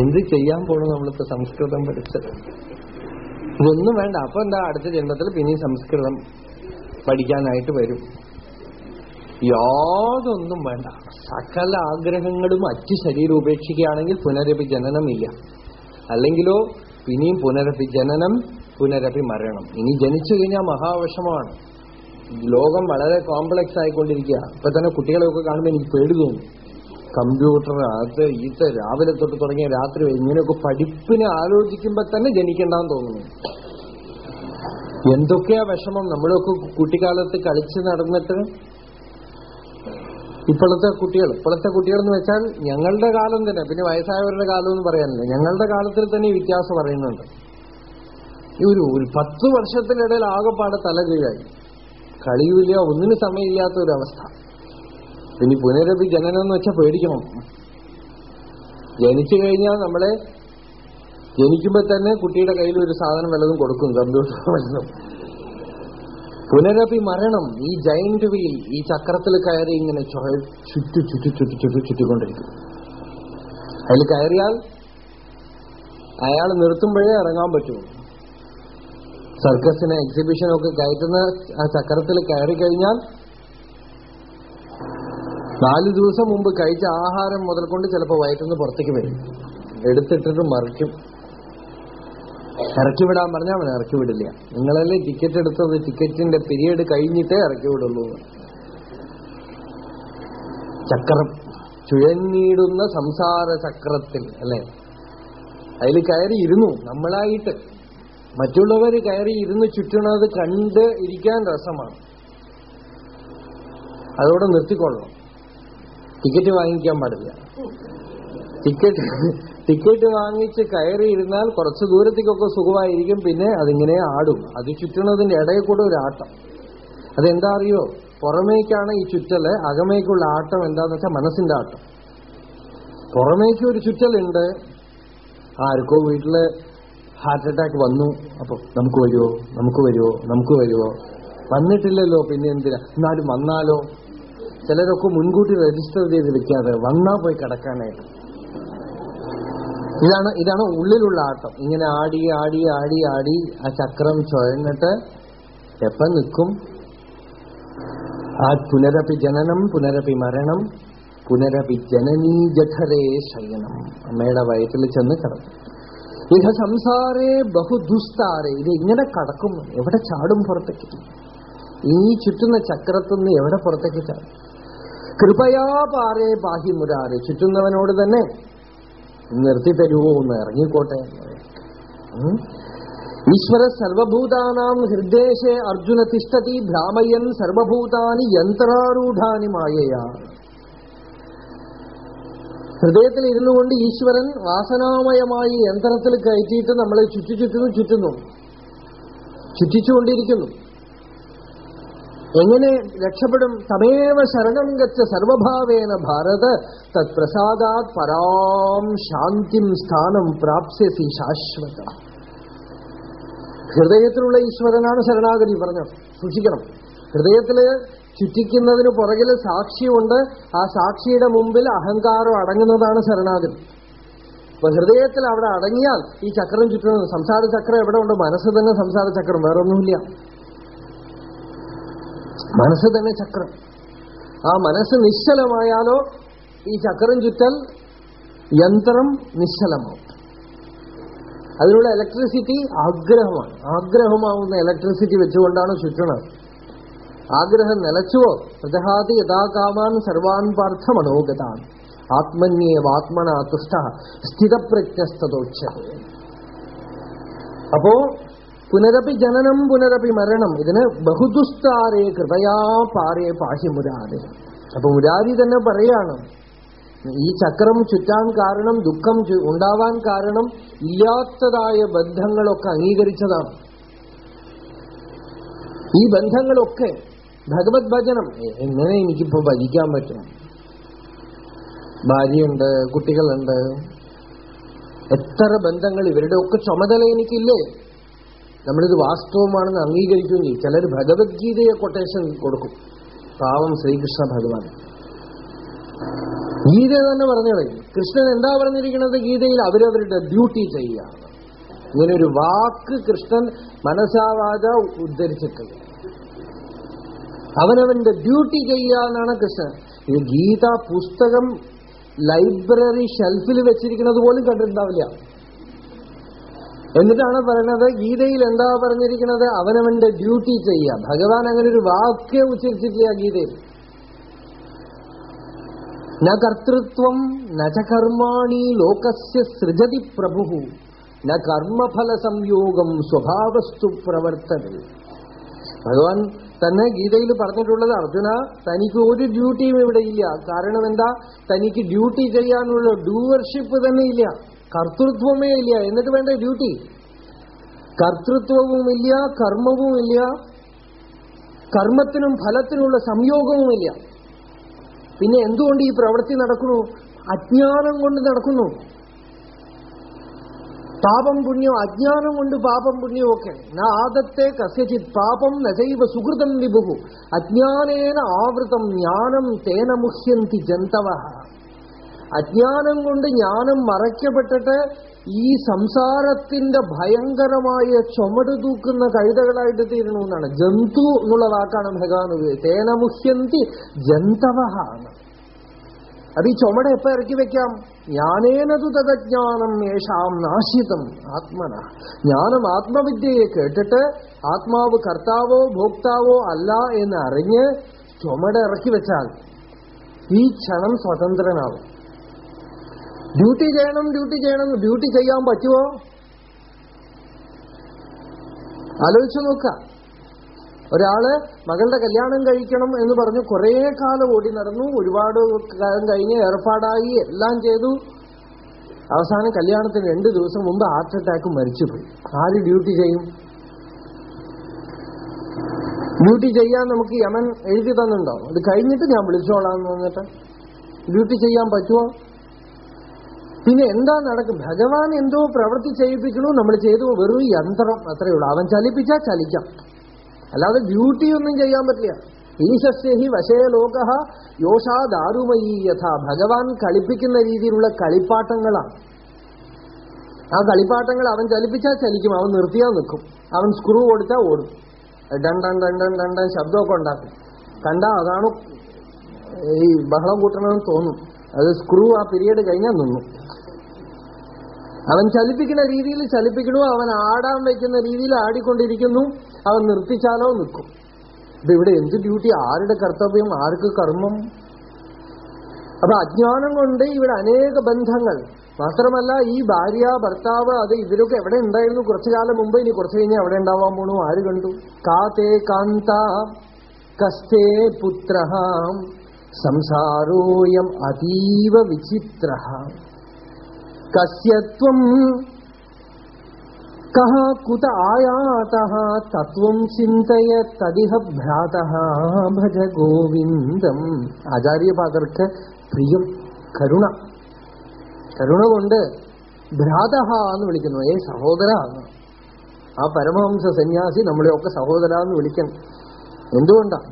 എന്ത് ചെയ്യാൻ പോണു നമ്മളിപ്പോ സംസ്കൃതം പഠിച്ചത് ഇതൊന്നും വേണ്ട. അപ്പൊ എന്താ അടുത്ത ജന്മത്തിൽ പിന്നെ സംസ്കൃതം പഠിക്കാനായിട്ട് വരും. യാതൊന്നും വേണ്ട. സകല ആഗ്രഹങ്ങളും അച്ചു ശരീരം ഉപേക്ഷിക്കുകയാണെങ്കിൽ പുനരപി ജനനമില്ല. അല്ലെങ്കിലോ പിന്നെയും പുനരപി ജനനം പുനരപി മരണം. ഇനി ജനിച്ചു കഴിഞ്ഞാൽ മഹാവിഷമാണ് ലോകം വളരെ കോംപ്ലക്സ് ആയിക്കൊണ്ടിരിക്കുക ഇപ്പൊ തന്നെ കുട്ടികളെയൊക്കെ കാണുമ്പോൾ എനിക്ക് പേടി തോന്നും. കമ്പ്യൂട്ടർ അത് ഇത് രാവിലെ തൊട്ട് തുടങ്ങിയ രാത്രി ഇങ്ങനെയൊക്കെ പഠിപ്പിനെ ആലോചിക്കുമ്പോ തന്നെ ജനിക്കണ്ടെന്ന് തോന്നുന്നു. എന്തൊക്കെയാ വിഷമം? നമ്മളൊക്കെ കുട്ടിക്കാലത്ത് കളിച്ച് നടന്നിട്ട് ഇപ്പോഴത്തെ കുട്ടികൾ ഇപ്പോഴത്തെ കുട്ടികൾ എന്ന് വെച്ചാൽ ഞങ്ങളുടെ കാലം തന്നെ പിന്നെ വയസ്സായവരുടെ കാലം എന്ന് പറയാനില്ല. ഞങ്ങളുടെ കാലത്തിൽ തന്നെ വ്യത്യാസം പറയുന്നുണ്ട്. ഈ ഒരു ഒരു പത്ത് വർഷത്തിനിടയിൽ ആകെപ്പാടെ തല കീഴായി കളിയുമില്ല ഒന്നിനും സമയമില്ലാത്ത അവസ്ഥ. ഇനി പുനരപി ജനനം എന്ന് വെച്ചാൽ പേടിക്കണം. ജനിച്ചു കഴിഞ്ഞാൽ നമ്മളെ ജനിക്കുമ്പോ തന്നെ കുട്ടിയുടെ കയ്യിൽ ഒരു സാധനം വല്ലതും കൊടുക്കും കമ്പ്യൂട്ടർ പുനരഭി മരണം ഈ ജയന്റ് വീൽ ഈ ചക്രത്തിൽ കയറി ഇങ്ങനെ ചുറ്റു ചുറ്റു ചുറ്റു ചുറ്റു ചുറ്റിക്കൊണ്ടിരിക്കും. അതിൽ കയറിയാൽ അയാൾ നിർത്തുമ്പോഴേ ഇറങ്ങാൻ പറ്റുള്ളൂ സർക്കസിന് എക്സിബിഷനൊക്കെ കയറ്റുന്ന ആ ചക്രത്തിൽ കയറി കഴിഞ്ഞാൽ നാല് ദിവസം മുമ്പ് കഴിച്ച ആഹാരം മുതൽ കൊണ്ട് ചിലപ്പോൾ വയറ്റുനിന്ന് പുറത്തേക്ക് വരും. എടുത്തിട്ടിട്ട് മറിക്കും. ഇറക്കി വിടാൻ പറഞ്ഞാൽ അവൻ ഇറക്കി വിടില്ല നിങ്ങളല്ലേ ടിക്കറ്റ് എടുത്തത്? ടിക്കറ്റിന്റെ പിരീഡ് കഴിഞ്ഞിട്ടേ ഇറക്കി വിടുള്ളൂ ചക്രം. ചുഴഞ്ഞിടുന്ന സംസാര ചക്രത്തിൽ അല്ലെ? അതിൽ കയറി ഇരുന്നു നമ്മളായിട്ട്. മറ്റുള്ളവർ കയറി ഇരുന്ന് ചുറ്റണത് കണ്ട് ഇരിക്കാൻ രസമാണ്. അതോടെ നിർത്തിക്കൊള്ളണം. ടിക്കറ്റ് വാങ്ങിക്കാൻ പാടില്ല. ടിക്കറ്റ് ടിക്കറ്റ് വാങ്ങിച്ച് കയറി ഇരുന്നാൽ കുറച്ച് ദൂരത്തേക്കൊക്കെ സുഖമായിരിക്കും. പിന്നെ അതിങ്ങനെ ആടും. അത് ചുറ്റണതിന്റെ ഇടയിൽ കൂടെ ഒരു ആട്ടം. അതെന്താ അറിയോ? പുറമേക്കാണ് ഈ ചുറ്റൽ അകമേക്കുള്ള ആട്ടം എന്താന്ന് വെച്ചാൽ മനസ്സിന്റെ ആട്ടം. പുറമേക്ക് ഒരു ചുറ്റലുണ്ട്. ആർക്കോ വീട്ടിൽ ഹാർട്ട് അറ്റാക്ക് വന്നു. അപ്പൊ നമുക്ക് വരുമോ നമുക്ക് വരുമോ നമുക്ക് വരുമോ വന്നിട്ടില്ലല്ലോ. പിന്നെ എന്തിനാ? എന്നാലും വന്നാലോ? ചിലരൊക്കെ മുൻകൂട്ടി രജിസ്റ്റർ ചെയ്ത് വെക്കാതെ വന്നാ പോയി കിടക്കാനായിട്ട്. ഇതാണ് ഇതാണ് ഉള്ളിലുള്ള ആട്ടം. ഇങ്ങനെ ആടി ആടി ആടി ആടി ആ ചക്രം ചുഴഞ്ഞിട്ട് എപ്പം നിൽക്കും? ആ പുനരപി ജനനം പുനരപി മരണം പുനരപി ജനനീ ജഠരേ ശയനം. അമ്മയുടെ വയറ്റിൽ ചെന്ന് കിടക്കും. ഇഹ സംസാരേ ബഹുദുസ്താരേ. ഇത് ഇങ്ങനെ കടക്കും. എവിടെ ചാടും പുറത്തേക്ക്? ഈ ചുറ്റുന്ന ചക്രത്തുനിന്ന് എവിടെ പുറത്തേക്ക് ചാടും? കൃപയാ പാറേ പാഹി മുരാരെ ചുറ്റുന്നവനോട് തന്നെ നിർത്തി തരുമോ ഒന്ന് ഇറങ്ങിക്കോട്ടെ ഈശ്വര സർവഭൂതാനാം ഹൃദയശേ അർജുന തിഷ്ടതി ഭ്രാമയൻ സർവഭൂതാനി യന്ത്രാരൂഢാനി മായയാ. ഹൃദയത്തിൽ ഇരുന്നു കൊണ്ട് ഈശ്വരൻ വാസനാമയമായി യന്ത്രത്തിൽ കയറ്റിയിട്ട് നമ്മളെ ചുറ്റിച്ചുറ്റുന്നു ചുറ്റുന്നു. ചുറ്റിച്ചുകൊണ്ടിരിക്കുന്നു. എങ്ങനെ രക്ഷപ്പെടും? തമേവ ശരണം ഗച്ച സർവഭാവേന ഭാരത. തത്പ്രസാദാത് പരാം ശാന്തിം സ്ഥാനം പ്രാപ്സ്യസി ശാശ്വത. ഹൃദയത്തിലുള്ള ഈശ്വരനാണ് ശരണാഗതി പറഞ്ഞു സൂക്ഷിക്കണം. ഹൃദയത്തിൽ ചുറ്റിക്കുന്നതിന് പുറകിൽ സാക്ഷിയുണ്ട്. ആ സാക്ഷിയുടെ മുമ്പിൽ അഹങ്കാരം അടങ്ങുന്നതാണ് ശരണാഗതി. അപ്പൊ ഹൃദയത്തിൽ അവിടെ അടങ്ങിയാൽ ഈ ചക്രം ചുറ്റുന്നത് സംസാര ചക്രം എവിടെ ഉണ്ട്? മനസ്സ് തന്നെ സംസാര ചക്രം വേറെ ഒന്നുമില്ല മനസ്സ് തന്നെ ചക്രം ആ മനസ്സ് നിശ്ചലമായാലോ ഈ ചക്രം ചുറ്റൽ യന്ത്രം നിശ്ചലമാവും അതിനുള്ള ഇലക്ട്രിസിറ്റി ആഗ്രഹമാണ് ആഗ്രഹമാവുന്ന ഇലക്ട്രിസിറ്റി വെച്ചുകൊണ്ടാണ് ചുറ്റണത് ആഗ്രഹം നിലച്ചുവോ പ്രജഹാതി യഥാകാമാൻ സർവാൻ പാർത്ഥ മനോഗതാൻ ആത്മന്യേവാത്മന തുഷ്ട സ്ഥിതപ്രജ്ഞസ്തോച്ച അപ്പോ പുനരപി ജനനം പുനരപി മരണം. ഇതിന് ബഹുദുസ്താരേ കൃപയാ പാരേ പാഹി മുരാരി അപ്പൊ മുരാരി തന്നെ പറയാണ് ഈ ചക്രം ചുറ്റാൻ കാരണം ദുഃഖം ഉണ്ടാവാൻ കാരണം ഇല്ലാത്തതായ ബന്ധങ്ങളൊക്കെ അംഗീകരിച്ചതാണ്. ഈ ബന്ധങ്ങളൊക്കെ ഭഗവത് ഭജനം എങ്ങനെ എനിക്കിപ്പോ ഭജിക്കാൻ പറ്റും? ഭാര്യയുണ്ട് കുട്ടികളുണ്ട്. എത്ര ബന്ധങ്ങൾ ഇവരുടെ ഒക്കെ ചുമതല എനിക്കില്ലേ? നമ്മളിത് വാസ്തവമാണെന്ന് അംഗീകരിക്കുമെങ്കിൽ ചിലർ ഭഗവത്ഗീതയെ കൊട്ടേഷൻ കൊടുക്കും. പാവം ശ്രീകൃഷ്ണ ഭഗവാൻ. ഗീത തന്നെ പറഞ്ഞു കളയും. കൃഷ്ണൻ എന്താ പറഞ്ഞിരിക്കുന്നത്? ഗീതയിൽ അവരവരുടെ ഡ്യൂട്ടി ചെയ്യുകയാണ് ഇങ്ങനെ ഒരു വാക്ക് കൃഷ്ണൻ മനസാവാച ഉദ്ധരിച്ചിട്ടുണ്ട് അവനവന്റെ ഡ്യൂട്ടി ചെയ്യുക എന്നാണ് കൃഷ്ണൻ. ഇത് ഗീത പുസ്തകം ലൈബ്രറി ഷെൽഫിൽ വെച്ചിരിക്കുന്നത് പോലും കണ്ടിട്ടുണ്ടാവില്ല. എന്നിട്ടാണ് പറയുന്നത് ഗീതയിൽ എന്താ പറഞ്ഞിരിക്കുന്നത് അവനവന്റെ ഡ്യൂട്ടി ചെയ്യുക. ഭഗവാൻ അങ്ങനെ ഒരു വാക്യം ഉച്ചരിച്ചിട്ടില്ല ഗീതയിൽ. ന കർത്തൃത്വം നച കർമാണി ലോകസ്യ സൃജതി പ്രഭു ന കർമ്മഫല സംയോഗം സ്വഭാവസ്തു പ്രവർത്തന. ഭഗവാൻ തന്നെ ഗീതയിൽ പറഞ്ഞിട്ടുള്ളത് അർജുന തനിക്ക് ഒരു ഡ്യൂട്ടിയും ഇവിടെ ഇല്ല. കാരണം എന്താ? തനിക്ക് ഡ്യൂട്ടി ചെയ്യാനുള്ള ഡൂവർഷിപ്പ് തന്നെ ഇല്ല. കർത്തൃത്വമേ ഇല്ല എന്നിട്ട് വേണ്ട ഡ്യൂട്ടി കർത്തൃത്വവുമില്ല കർമ്മവുമില്ല കർമ്മത്തിനും ഫലത്തിനുള്ള സംയോഗവുമില്ല. പിന്നെ എന്തുകൊണ്ട് ഈ പ്രവൃത്തി നടക്കുന്നു? അജ്ഞാനം കൊണ്ട് നടക്കുന്നു. പാപം പുണ്യം അജ്ഞാനം കൊണ്ട് പാപം പുണ്യവും ഒക്കെ ആദത്തെ കസ്യചിത് പാപം നജൈവ സുഹൃതം വിഭു അജ്ഞാനേന ആവൃതം ജ്ഞാനം തേന മുഹ്യന്തി ജന്തവ അജ്ഞാനം കൊണ്ട് ജ്ഞാനം മറയ്ക്കപ്പെട്ടിട്ട് ഈ സംസാരത്തിന്റെ ഭയങ്കരമായ ചുമട് തൂക്കുന്ന കഴുതകളായിട്ട് തീരണമെന്നാണ്. ജന്തു എന്നുള്ള വാക്കാണ് ഭഗവാൻ ഉപയോഗിച്ചത് തേന മുഹ്യന്തി ജന്തവ എന്ന്. അത് ഈ ചുമട എപ്പോ ഇറക്കി വെക്കാം? ജ്ഞാനേനതു തതജ്ഞാനം യേശാം നാശിതം ആത്മന. ജ്ഞാനം ആത്മവിദ്യയെ കേട്ടിട്ട് ആത്മാവ് കർത്താവോ ഭോക്താവോ അല്ല എന്ന് അറിഞ്ഞ് ചുമട ഇറക്കി വെച്ചാൽ ഈ ക്ഷണം സ്വതന്ത്രനാവും. ഡ്യൂട്ടി ചെയ്യണം ഡ്യൂട്ടി ചെയ്യണം ഡ്യൂട്ടി ചെയ്യാൻ പറ്റുമോ ആലോചിച്ചു നോക്ക ഒരാൾ മകളുടെ കല്യാണം കഴിക്കണം എന്ന് പറഞ്ഞു കുറേ കാലം ഓടി നടന്നു. ഒരുപാട് കാലം കഴിഞ്ഞ് ഏർപ്പാടായി എല്ലാം ചെയ്തു. അവസാനം കല്യാണത്തിന് രണ്ടു ദിവസം മുമ്പ് ഹാർട്ട് അറ്റാക്ക് മരിച്ചുപോയി. ആര് ഡ്യൂട്ടി ചെയ്യും? ഡ്യൂട്ടി ചെയ്യാൻ നമുക്ക് യമൻ എഴുതി തന്നിട്ടുണ്ടോ? അത് കഴിഞ്ഞിട്ട് ഞാൻ വിളിച്ചോളാം എന്ന് പറഞ്ഞിട്ട്. ഡ്യൂട്ടി ചെയ്യാൻ പറ്റുമോ പിന്നെ എന്താ നടക്കും? ഭഗവാൻ എന്തോ പ്രവൃത്തി ചെയ്യിപ്പിക്കണു നമ്മൾ ചെയ്തു വെറും യന്ത്രം അത്രയേ ഉള്ളൂ. അവൻ ചലിപ്പിച്ചാൽ ചലിക്കാം. അല്ലാതെ ഡ്യൂട്ടി ഒന്നും ചെയ്യാൻ പറ്റില്ല. ഈശസ്യ ഹി വശേ ലോക യോഷാ ദാരുമയി യഥ. ഭഗവാൻ കളിപ്പിക്കുന്ന രീതിയിലുള്ള കളിപ്പാട്ടങ്ങളാണ്. ആ കളിപ്പാട്ടങ്ങൾ അവൻ ചലിപ്പിച്ചാൽ ചലിക്കും. അവൻ നിർത്തിയാൽ നിൽക്കും. അവൻ സ്ക്രൂ കൊടുത്താൽ ഓടും. ഡണ്ടൻ ഡണ്ടൻ ഡണ്ടൻ ശബ്ദമൊക്കെ ഉണ്ടാക്കും. കണ്ടാ അതാണ് ഈ ബഹളം കൂട്ടണമെന്ന് തോന്നും. അത് സ്ക്രൂ ആ പീരീഡ് കഴിഞ്ഞാൽ നിന്നു. അവൻ ചലിപ്പിക്കുന്ന രീതിയിൽ ചലിപ്പിക്കണു? അവൻ ആടാൻ വയ്ക്കുന്ന രീതിയിൽ ആടിക്കൊണ്ടിരിക്കുന്നു. അവൻ നിർത്തിച്ചാലോ നിൽക്കും. അപ്പൊ ഇവിടെ എന്ത് ഡ്യൂട്ടി ആരുടെ കർത്തവ്യം? ആർക്ക് കർമ്മം? അപ്പൊ അജ്ഞാനം കൊണ്ട് ഇവിടെ അനേക ബന്ധങ്ങൾ. മാത്രമല്ല ഈ ഭാര്യ ഭർത്താവ് അത് ഇതിലൊക്കെ എവിടെ ഉണ്ടായിരുന്നു? കുറച്ചു കാലം മുമ്പ് ഇനി കുറച്ചു കഴിഞ്ഞാൽ എവിടെ ഉണ്ടാവാൻ പോണു. ആര് കണ്ടു? കാതേ കാന്ത കസ്തേ പുത്ര. സംസാരോയം അതീവ വിചിത്ര. കസ്യത്വം കഹ കുത ആയാത തത്വം ചിന്തയ തദിഹ ഭ്രാത ഭജ ഗോവിന്ദം ആചാര്യപാദർക്ക് പ്രിയം കരുണ. കരുണ കൊണ്ട് ഭ്രാതഹ എന്ന് വിളിക്കുന്നു. ഏ സഹോദര ആ പരമഹംസ സന്യാസി നമ്മളെയൊക്കെ സഹോദര എന്ന് വിളിക്കണം. എന്തുകൊണ്ടാണ്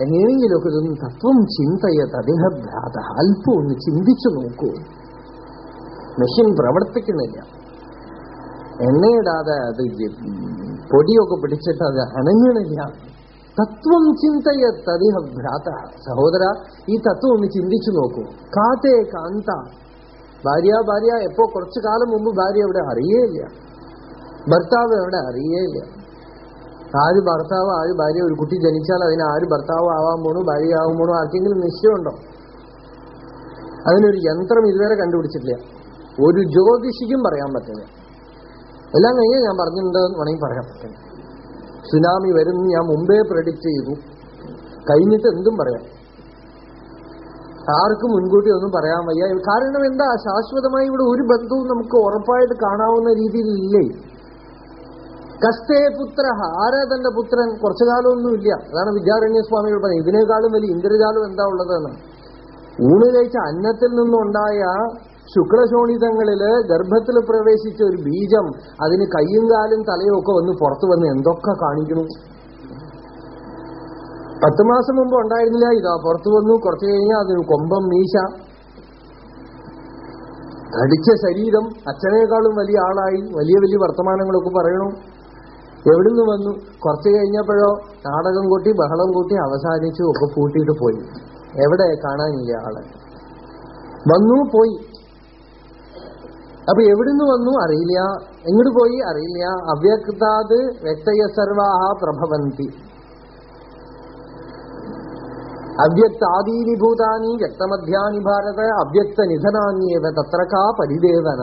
എങ്ങനെയെങ്കിലുമൊക്കെ ഇതൊന്ന് തത്വം ചിന്തയ തദിഹ ഭ്രാത അല്പം ഒന്ന് ചിന്തിച്ചു നോക്കൂ. മെഷീൻ പ്രവർത്തിക്കുന്നില്ല. എണ്ണയിടാതെ അത് പൊടിയൊക്കെ പിടിച്ചിട്ട് അത് അനങ്ങണില്ല തത്വം ചിന്തയ തരിഹ ഭ്രാത. സഹോദര ഈ തത്വം ഒന്ന് ചിന്തിച്ചു നോക്കൂ. കാത്തേ കാന്ത. ഭാര്യ ഭാര്യ എപ്പോ കുറച്ചു കാലം മുമ്പ് ഭാര്യ അവിടെ അറിയേയില്ല. ഭർത്താവ് അവിടെ അറിയേയില്ല. ആര് ഭർത്താവ് ആര് ഭാര്യ ഒരു കുട്ടി ജനിച്ചാൽ അതിന് ആര് ഭർത്താവ് ആവാൻ പോണു ഭാര്യ ആവാൻ പോണു ആർക്കെങ്കിലും നിശ്ചയമുണ്ടോ? അതിനൊരു യന്ത്രം ഇതുവരെ കണ്ടുപിടിച്ചിട്ടില്ല. ഒരു ജ്യോതിഷിക്കും പറയാൻ പറ്റില്ല. എല്ലാം കഴിഞ്ഞാൽ ഞാൻ പറഞ്ഞിട്ടുണ്ട് വേണമെങ്കിൽ പറയാൻ പറ്റില്ല. സുനാമി വരും ഞാൻ മുമ്പേ പ്രഡിക്റ്റ് ചെയ്തു. കഴിഞ്ഞിട്ട് എന്തും പറയാം. ആർക്കും മുൻകൂട്ടി ഒന്നും പറയാൻ വയ്യ. കാരണം എന്താ? ശാശ്വതമായി ഇവിടെ ഒരു ബന്ധവും നമുക്ക് ഉറപ്പായിട്ട് കാണാവുന്ന രീതിയിലില്ലേ? കസ്തേ പുത്ര. ആരാ തന്റെ പുത്രൻ? കുറച്ചു കാലമൊന്നുമില്ല അതാണ് വിദ്യാരണ്യ സ്വാമികൾ പറഞ്ഞത്. ഇതിനേക്കാളും വലിയ ഇന്ദ്രജാലം എന്താ ഉള്ളതെന്ന്. ഊണ് കഴിച്ച അന്നത്തിൽ നിന്നുണ്ടായ ശുക്ലശോണിതങ്ങളിൽ ഗർഭത്തിൽ പ്രവേശിച്ച ഒരു ബീജം അതിന് കയ്യും കാലും തലയും ഒക്കെ വന്ന് പുറത്തു വന്ന് എന്തൊക്കെ കാണിക്കുന്നു പത്ത് മാസം മുമ്പ് ഉണ്ടായിരുന്നില്ല. ഇതാ പുറത്തു വന്നു. കുറച്ചു കഴിഞ്ഞാൽ അതിന് കൊമ്പം മീശ. തടിച്ച ശരീരം അച്ഛനേക്കാളും വലിയ ആളായി. വലിയ വലിയ വർത്തമാനങ്ങളൊക്കെ പറയണു. എവിടുന്ന് വന്നു? കുറച്ചു കഴിഞ്ഞപ്പോഴോ നാടകം കൂട്ടി ബഹളം കൂട്ടി അവസാനിച്ചു ഒക്കെ പൂട്ടിയിട്ട് പോയി. എവിടെ കാണാനില്ല ആളെ. വന്നു പോയി. അപ്പൊ എവിടുന്ന് വന്നു അറിയില്ല. എങ്ങോട്ട് പോയി അറിയില്ല. അവ്യക്താത് വ്യക്തയ സർവാഹ പ്രഭവന്തി. അവ്യക്താദീനിഭൂതാനി വ്യക്തമധ്യാനി ഭാരത അവ്യക്ത നിധനാനിയേവ തത്രക്കാ പരിദേവന.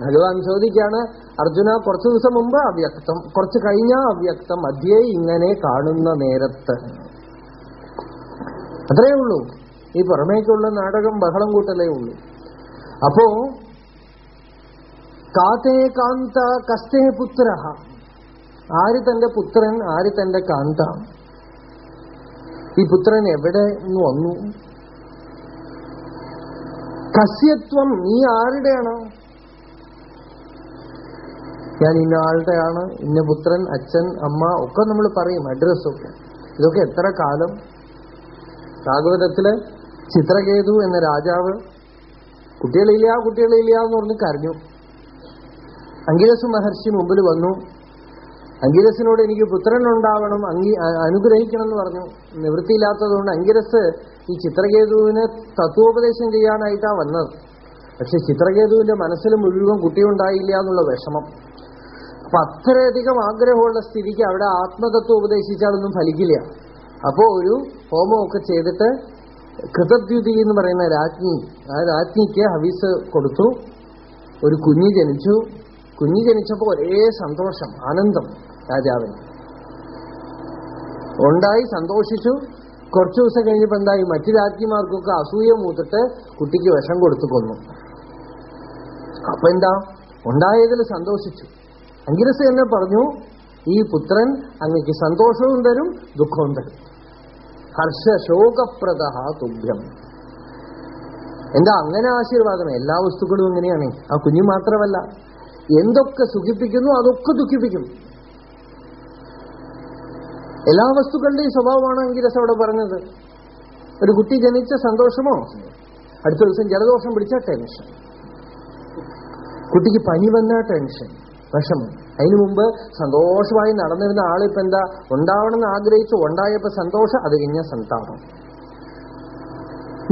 ഭഗവാൻ ചോദിക്കാണ് അർജുന കുറച്ചു ദിവസം മുമ്പ് അവ്യക്തം കുറച്ചു കഴിഞ്ഞ അവ്യക്തം മധ്യേ ഇങ്ങനെ കാണുന്ന നേരത്ത്. അത്രയേ ഉള്ളൂ. ഈ പുറമേക്കുള്ള നാടകം ബഹളം കൂട്ടലേ ഉള്ളൂ. അപ്പോ കാതേ കാന്ത കസ്തേ പുത്ര ആര് തന്റെ പുത്രൻ ആര് തന്റെ കാന്ത? ഈ പുത്രൻ എവിടെ നിന്ന് വന്നു? കസ്യത്വം നീ ആരുടെയാണ്? ഞാൻ ഇന്ന ആളുടെയാണ് ഇന്ന പുത്രൻ അച്ഛൻ അമ്മ ഒക്കെ നമ്മൾ പറയും അഡ്രസ്സൊക്കെ ഇതൊക്കെ എത്ര കാലം? ഭാഗവതത്തിൽ ചിത്രകേതു എന്ന രാജാവ് കുട്ടികളില്ല കുട്ടികളില്ല എന്ന് പറഞ്ഞ് കരഞ്ഞു. അങ്കിരസ് മഹർഷി മുമ്പിൽ വന്നു. അങ്കിരസിനോട് എനിക്ക് പുത്രൻ ഉണ്ടാവണം അനുഗ്രഹിക്കണം എന്ന് പറഞ്ഞു. നിവൃത്തിയില്ലാത്തതുകൊണ്ട് അങ്കിരസ് ഈ ചിത്രകേതുവിനെ തത്വോപദേശം ചെയ്യാനായിട്ടാ വന്നത്. പക്ഷെ ചിത്രകേതുവിന്റെ മനസ്സിൽ മുഴുവൻ കുട്ടിയുണ്ടായില്ല എന്നുള്ള വിഷമം. അപ്പൊ അത്രയധികം ആഗ്രഹമുള്ള സ്ഥിതിക്ക് അവിടെ ആത്മതത്വം ഉപദേശിച്ചാലൊന്നും ഫലിക്കില്ല. അപ്പോ ഒരു ഹോമമൊക്കെ ചെയ്തിട്ട് കൃതദ്യുതി എന്ന് പറയുന്ന രാജ്ഞി ആ രാജ്ഞിക്ക് ഹവീസ് കൊടുത്തു. ഒരു കുഞ്ഞ് ജനിച്ചു. കുഞ്ഞ് ജനിച്ചപ്പോൾ ഒരേ സന്തോഷം ആനന്ദം രാജാവിന്. ഉണ്ടായി സന്തോഷിച്ചു. കുറച്ചു ദിവസം കഴിഞ്ഞപ്പോ എന്തായി? മറ്റു രാജ്ഞിമാർക്കൊക്കെ അസൂയ മൂത്തിട്ട് കുട്ടിക്ക് വിഷം കൊടുത്തു കൊന്നു. അപ്പൊ എന്താ? ഉണ്ടായതിൽ സന്തോഷിച്ചു. അങ്കിരസ് തന്നെ പറഞ്ഞു ഈ പുത്രൻ അങ്ങക്ക് സന്തോഷവും തരും ദുഃഖവും തരും. ഹർഷശോകപ്രദ തുഭ്യം. എന്താ? അങ്ങനെ ആശീർവാദം. എല്ലാ വസ്തുക്കളും ഇങ്ങനെയാണ്. ആ കുഞ്ഞു മാത്രമല്ല. എന്തൊക്കെ സുഖിപ്പിക്കുന്നു അതൊക്കെ ദുഃഖിപ്പിക്കും എല്ലാ വസ്തുക്കളുടെയും സ്വഭാവമാണ് അങ്കിരസ് അവിടെ പറഞ്ഞത്. ഒരു കുട്ടി ജനിച്ച സന്തോഷമോ? അടുത്ത ദിവസം ജലദോഷം പിടിച്ച ടെൻഷൻ കുട്ടിക്ക് പനി വന്ന ടെൻഷൻ വിഷമം അതിനു മുമ്പ് സന്തോഷമായി നടന്നിരുന്ന ആളിപ്പോ എന്താ? ഉണ്ടാവണമെന്ന് ആഗ്രഹിച്ചു ഉണ്ടായപ്പോ സന്തോഷം അത് കഴിഞ്ഞ സന്താപം.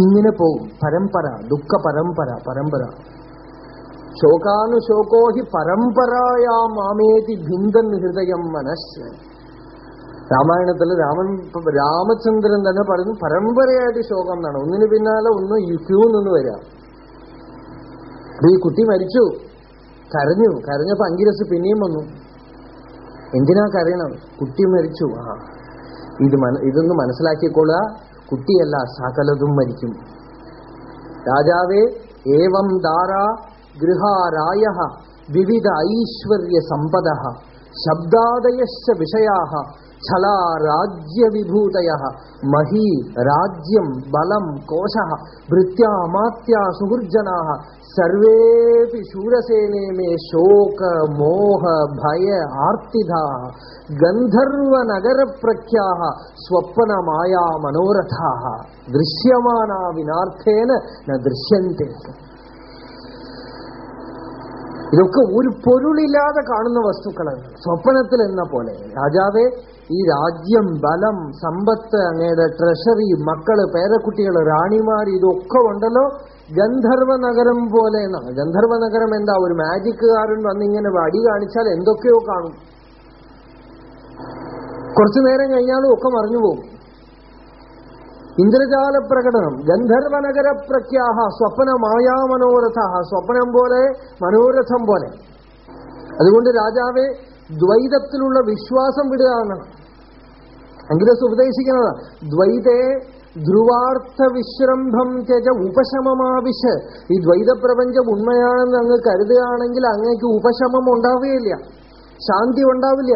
ഇങ്ങനെ പോകും. പരമ്പര ദുഃഖ പരമ്പര പരമ്പര. ശോകാനുശോകോ ഹി പരമ്പരായാ മാമേതി ഭിന്ദൻ ഹൃദയം മനസ്. രാമായണത്തിൽ രാമൻ രാമചന്ദ്രൻ തന്നെ പറയുന്നു പരമ്പരയായിട്ട് ശോകം എന്നാണ്. ഒന്നിന് പിന്നാലെ ഒന്ന് ക്യൂ നിന്ന് വരിക ഈ കുട്ടി മരിച്ചു. കരഞ്ഞു. കരഞ്ഞപ്പോ അങ്കിരസ് പിന്നെയും വന്നു. എന്തിനാ കരയണം? കുട്ടി മരിച്ചു. ആ. ഇത് ഇതൊന്ന് മനസ്സിലാക്കിക്കൊള്ളുക. കുട്ടിയല്ല സകലതും മരിക്കും. രാജാവേ ഏവം ദാര గృహారాయ వివిధ ఐశ్వర్య సంపద శబ్దాదయశ్చ విషయా ఛలా రాజ్య విభూతయ మహీ రాజ్యం బలం కోశ భృత్యామాత్యా సుహృర్జనా సర్వేపి శూరసేనే మే శోక మోహ భయ ఆర్తిధా గంధర్వనగర ప్రఖ్యా స్వప్న మాయా మనోరథా దృశ్యమానా వినార్థేన దృశ్యంతే. ഇതൊക്കെ ഒരു പൊരുളില്ലാതെ കാണുന്ന വസ്തുക്കളാണ്. സ്വപ്നത്തിൽ എന്ന പോലെ. രാജാവേ ഈ രാജ്യം ബലം സമ്പത്ത് അങ്ങയുടെ ട്രഷറി മക്കൾ പേരക്കുട്ടികൾ റാണിമാർ ഇതൊക്കെ ഉണ്ടല്ലോ. ഗന്ധർവ നഗരം പോലെ എന്നാണ്. ഗന്ധർവ നഗരം എന്താ? ഒരു മാജിക്കുകാരൻ വന്നിങ്ങനെ വടി കാണിച്ചാൽ എന്തൊക്കെയോ കാണും. കുറച്ചു നേരം കഴിഞ്ഞാലും ഒക്കെ മറിഞ്ഞു പോകും ഇന്ദ്രജാല പ്രകടനം ഗന്ധർവനഗര പ്രഖ്യാഹ സ്വപ്ന മായാമനോരഥ സ്വപ്നം പോലെ മനോരഥം പോലെ. അതുകൊണ്ട് രാജാവെ ദ്വൈതത്തിലുള്ള വിശ്വാസം വിടുക എന്നാണ് അങ്കിരസ് ഉപദേശിക്കുന്നത് ദ്വൈതേ ധ്രുവാർത്ഥ വിശ്രംഭം ത്യജ ഉപശമമാവിശ്. ഈ ദ്വൈതപ്രപഞ്ചം ഉണ്മയാണെന്ന് അങ്ങ് കരുതുകയാണെങ്കിൽ അങ്ങേക്ക് ഉപശമം ഉണ്ടാവുകയില്ല. ശാന്തി ഉണ്ടാവില്ല.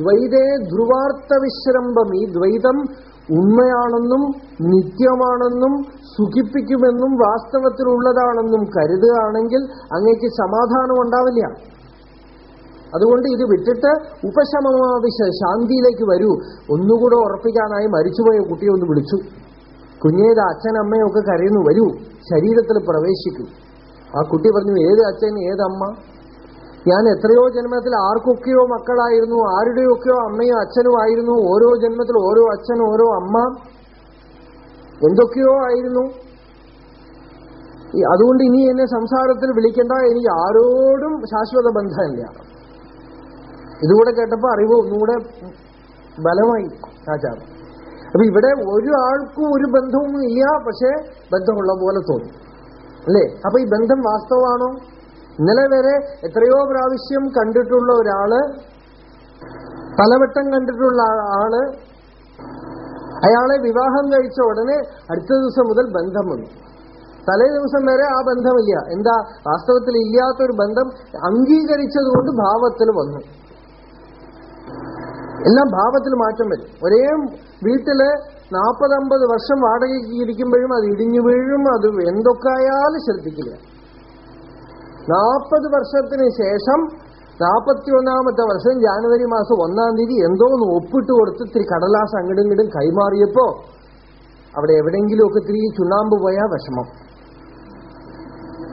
ദ്വൈതേ ധ്രുവാർത്ഥ വിശ്രംഭം ഈ ദ്വൈതം ഉണ്മയാണെന്നും നിത്യമാണെന്നും സുഖിപ്പിക്കുമെന്നും വാസ്തവത്തിലുള്ളതാണെന്നും കരുതുകയാണെങ്കിൽ അങ്ങേക്ക് സമാധാനം ഉണ്ടാവില്ല അതുകൊണ്ട് ഇത് വിട്ടിട്ട് ഉപശമമാവിശ ശാന്തിയിലേക്ക് വരൂ. ഒന്നുകൂടെ ഉറപ്പിക്കാനായി മരിച്ചുപോയ കുട്ടിയെ ഒന്ന് വിളിച്ചു. കുഞ്ഞേത് അച്ഛനമ്മയൊക്കെ കരയുന്നു വരൂ. ശരീരത്തിൽ പ്രവേശിക്കൂ. ആ കുട്ടി പറഞ്ഞു ഏത് അച്ഛൻ ഏതമ്മ? ഞാൻ എത്രയോ ജന്മത്തിൽ ആർക്കൊക്കെയോ മക്കളായിരുന്നു ആരുടെയൊക്കെയോ അമ്മയും അച്ഛനും ആയിരുന്നു ഓരോ ജന്മത്തിൽ ഓരോ അച്ഛൻ ഓരോ അമ്മ. എന്തൊക്കെയോ ആയിരുന്നു. അതുകൊണ്ട് ഇനി എന്നെ സംസാരത്തിൽ വിളിക്കേണ്ട എനിക്ക് ആരോടും ശാശ്വത ബന്ധമില്ല. ഇതുകൂടെ കേട്ടപ്പോ അറിവ് ഒന്നുകൂടെ ബലമായി ആചാരം. അപ്പൊ ഇവിടെ ഒരു ആൾക്കും ഒരു ബന്ധവും ഇല്ല പക്ഷേ ബന്ധമുള്ള പോലെ തോന്നി. അല്ലേ? അപ്പൊ ഈ ബന്ധം വാസ്തവമാണോ? ഇന്നലെ വരെ എത്രയോ പ്രാവശ്യം കണ്ടിട്ടുള്ള ഒരാൾ പലവട്ടം കണ്ടിട്ടുള്ള ആൾ അയാളെ വിവാഹം കഴിച്ച ഉടനെ അടുത്ത ദിവസം മുതൽ ബന്ധം വന്നു. തലേ ദിവസം വരെ ആ ബന്ധമില്ല. എന്താ വാസ്തവത്തിൽ ഇല്ലാത്തൊരു ബന്ധം അംഗീകരിച്ചതുകൊണ്ട് ഭാവത്തിൽ വന്നു. എല്ലാം ഭാവത്തിൽ മാറ്റം വരും. ഒരേ വീട്ടിൽ നാൽപ്പതമ്പത് വർഷം വാടകയ്ക്ക് ഇരിക്കുമ്പോഴും അത് ഇടിഞ്ഞു വീഴും അത് എന്തൊക്കെയായാലും ശ്രദ്ധിക്കില്ല. നാൽപ്പത് വർഷത്തിന് ശേഷം നാൽപ്പത്തി ഒന്നാമത്തെ വർഷം ജാനുവരി മാസം ഒന്നാം തീയതി എന്തോ ഒന്ന് ഒപ്പിട്ട് കൊടുത്ത് ഇത്തിരി കടലാസ് അങ്ങടും കൈമാറിയപ്പോ അവിടെ എവിടെയെങ്കിലുമൊക്കെ ഇത്തിരി ചുണ്ണാമ്പ് പോയാ വിഷമം.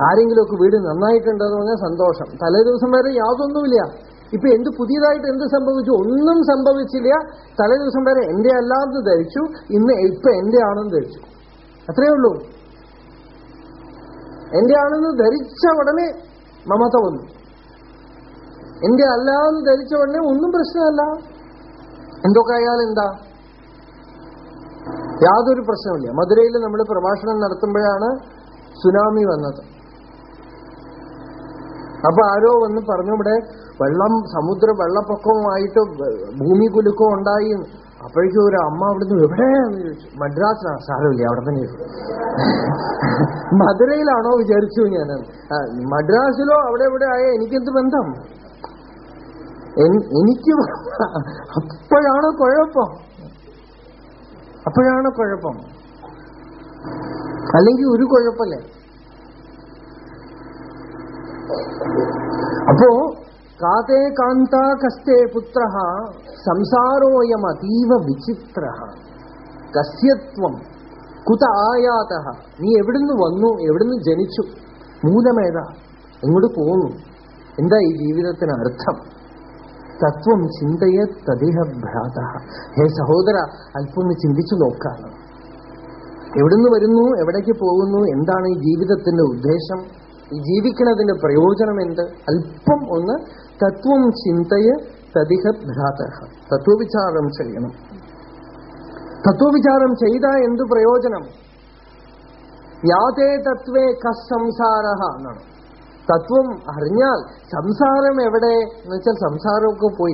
ആരെങ്കിലുമൊക്കെ വീട് നന്നായിട്ടുണ്ടെന്ന് പറഞ്ഞാൽ സന്തോഷം. തലേ ദിവസം വരെ യാതൊന്നുമില്ല. ഇപ്പൊ എന്ത് പുതിയതായിട്ട് എന്ത് സംഭവിച്ചു? ഒന്നും സംഭവിച്ചില്ല. തലേ ദിവസം വരെ എന്റെ അല്ലാന്ന് ധരിച്ചു. ഇന്ന് ഇപ്പൊ എന്റെ ആണെന്ന് ധരിച്ചു. അത്രയേ ഉള്ളൂ. എന്റെ ആണെന്ന് ധരിച്ച ഉടനെ മമത വന്നു എന്റെ അല്ലാതെ ധരിച്ച ഉടനെ ഒന്നും പ്രശ്നമല്ല. എന്തൊക്കെ ആയാലും എന്താ? യാതൊരു പ്രശ്നമില്ല മധുരയിൽ നമ്മൾ പ്രഭാഷണം നടത്തുമ്പോഴാണ് സുനാമി വന്നത്. അപ്പൊ ആരോ വന്ന് പറഞ്ഞു ഇവിടെ വെള്ളം സമുദ്ര വെള്ളപ്പൊക്കവുമായിട്ട് ഭൂമി കുലുക്കം ഉണ്ടായി അപ്പോഴേക്കും ഒരു അമ്മ അവിടുന്ന് എവിടെ? മദ്രാസിലാണ് സാരമില്ല അവിടെ തന്നെ മധുരയിലാണോ വിചാരിച്ചു ഞാൻ. മദ്രാസിലോ അവിടെ എവിടെ ആയ എനിക്കെന്ത് ബന്ധം? എനിക്ക് അപ്പോഴാണ് കുഴപ്പം? അപ്പോഴാണ് കുഴപ്പം? അല്ലെങ്കിൽ ഒരു കുഴപ്പമില്ല. അപ്പോ കാതേ കാന്ത കസ്തേ പുത്ര സംസാരോയം അതീവ വിചിത്ര. കസ്യത്വം കുത ആയാത. നീ എവിടുന്ന് വന്നു? എവിടുന്ന് ജനിച്ചു? മൂലമേതാ? എങ്ങോട്ട് പോന്നു. എന്താ ഈ ജീവിതത്തിന് അർത്ഥം? തത്വം ചിന്തയെ തദ്ദേഹ ഭ്രാത. ഹേ സഹോദര അല്പം ഒന്ന് ചിന്തിച്ചു നോക്കാണ് എവിടുന്ന് വരുന്നു? എവിടേക്ക് പോകുന്നു? എന്താണ് ഈ ജീവിതത്തിന്റെ ഉദ്ദേശം? ഈ ജീവിക്കുന്നതിന്റെ പ്രയോജനം എന്ത്? അല്പം ഒന്ന് തത്വം ചിന്തയെ തതിഹ ഭ്രാത തത്വവിചാരം ചെയ്യണം. തത്വവിചാരം ചെയ്ത എന്തു പ്രയോജനം? യാതേ തത്വേ കസംസാര എന്നാണ്. തത്വം അറിഞ്ഞാൽ സംസാരം എവിടെ? എന്ന് വെച്ചാൽ സംസാരമൊക്കെ പോയി.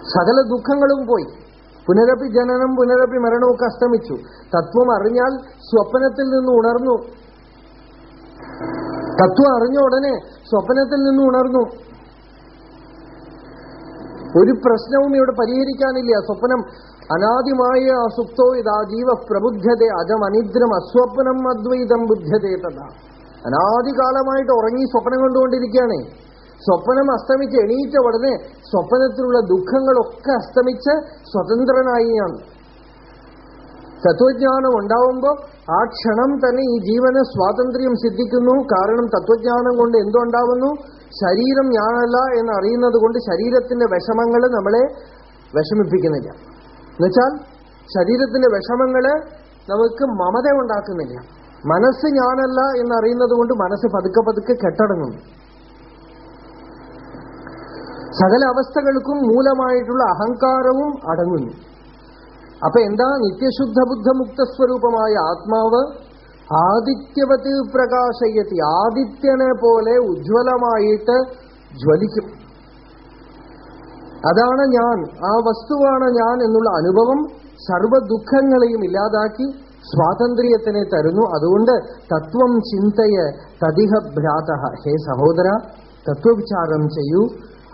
സകല ദുഃഖങ്ങളും പോയി. പുനരപ്പി ജനനം പുനരപ്പി മരണമൊക്കെ അസ്തമിച്ചു. തത്വം അറിഞ്ഞാൽ സ്വപ്നത്തിൽ നിന്ന് ഉണർന്നു. തത്വം അറിഞ്ഞ ഉടനെ സ്വപ്നത്തിൽ നിന്ന് ഉണർന്നു. ഒരു പ്രശ്നവും ഇവിടെ പരിഹരിക്കാനില്ല. സ്വപ്നം അനാദിമായ അസുപ്തോ ഇതാ ജീവ പ്രബുദ്ധത അജം അനിദ്രം അസ്വപ്നം അദ്വൈതം ബുദ്ധതേ തഥാ. അനാദികാലമായിട്ട് ഉറങ്ങി സ്വപ്നം കണ്ടുകൊണ്ടിരിക്കുകയാണ്. സ്വപ്നം അസ്തമിച്ച് എണീറ്റ ഉടനെ സ്വപ്നത്തിലുള്ള ദുഃഖങ്ങളൊക്കെ അസ്തമിച്ച് സ്വതന്ത്രനായി ഞാൻ. തത്വജ്ഞാനം ഉണ്ടാവുമ്പോൾ ആ ക്ഷണം തന്നെ ഈ ജീവന് സ്വാതന്ത്ര്യം സിദ്ധിക്കുന്നു. കാരണം തത്വജ്ഞാനം കൊണ്ട് എന്തുണ്ടാവുന്നു? ശരീരം ഞാനല്ല എന്ന് അറിയുന്നത് കൊണ്ട് ശരീരത്തിന്റെ വിഷമങ്ങൾ നമ്മളെ വിഷമിപ്പിക്കുന്നില്ല. എന്നുവെച്ചാൽ ശരീരത്തിന്റെ വിഷമങ്ങൾ നമുക്ക് മമത ഉണ്ടാക്കുന്നില്ല. മനസ്സ് ഞാനല്ല എന്നറിയുന്നത് കൊണ്ട് മനസ്സ് പതുക്കെ പതുക്കെ കെട്ടടങ്ങുന്നു. സകല അവസ്ഥകൾക്കും മൂലമായിട്ടുള്ള അഹങ്കാരവും അടങ്ങുന്നു. അപ്പൊ എന്താ നിത്യശുദ്ധ ബുദ്ധമുക്ത സ്വരൂപമായ ആത്മാവ് ആദിത്യവത് പ്രകാശയത്തി ആദിത്യനെ പോലെ ഉജ്ജ്വലമായിട്ട് ജ്വലിക്കും. അതാണ് ഞാൻ ആ വസ്തുവാണ് ഞാൻ എന്നുള്ള അനുഭവം സർവ ദുഃഖങ്ങളെയും ഇല്ലാതാക്കി സ്വാതന്ത്ര്യത്തിനെ തരുന്നു. അതുകൊണ്ട് തത്വം ചിന്തയ തതിഹ ഭ്രാത ഹേ സഹോദര തത്വവിചാരം ചെയ്യൂ.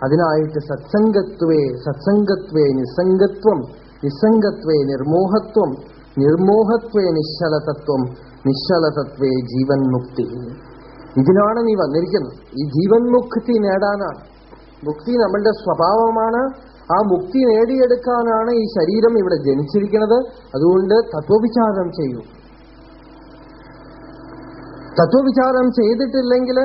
അതിനായിട്ട് സത്സംഗത്വേ സത്സംഗത്വേ നിസ്സംഗത്വം നിസ്സംഗത്വേ നിർമോഹത്വം നിർമോഹത്വേ നിശ്ചലതത്വം നിശ്ചലതത്വേ ജീവൻ മുക്തി ഇതിനാണ് നീ വന്നിരിക്കുന്നത്. ഈ ജീവൻ മുക്തി നേടാനാണ്. മുക്തി നമ്മളുടെ സ്വഭാവമാണ്. ആ മുക്തി നേടിയെടുക്കാനാണ് ഈ ശരീരം ഇവിടെ ജനിച്ചിരിക്കുന്നത്. അതുകൊണ്ട് തത്വവിചാരം ചെയ്യൂ. തത്വവിചാരം ചെയ്തിട്ടില്ലെങ്കിൽ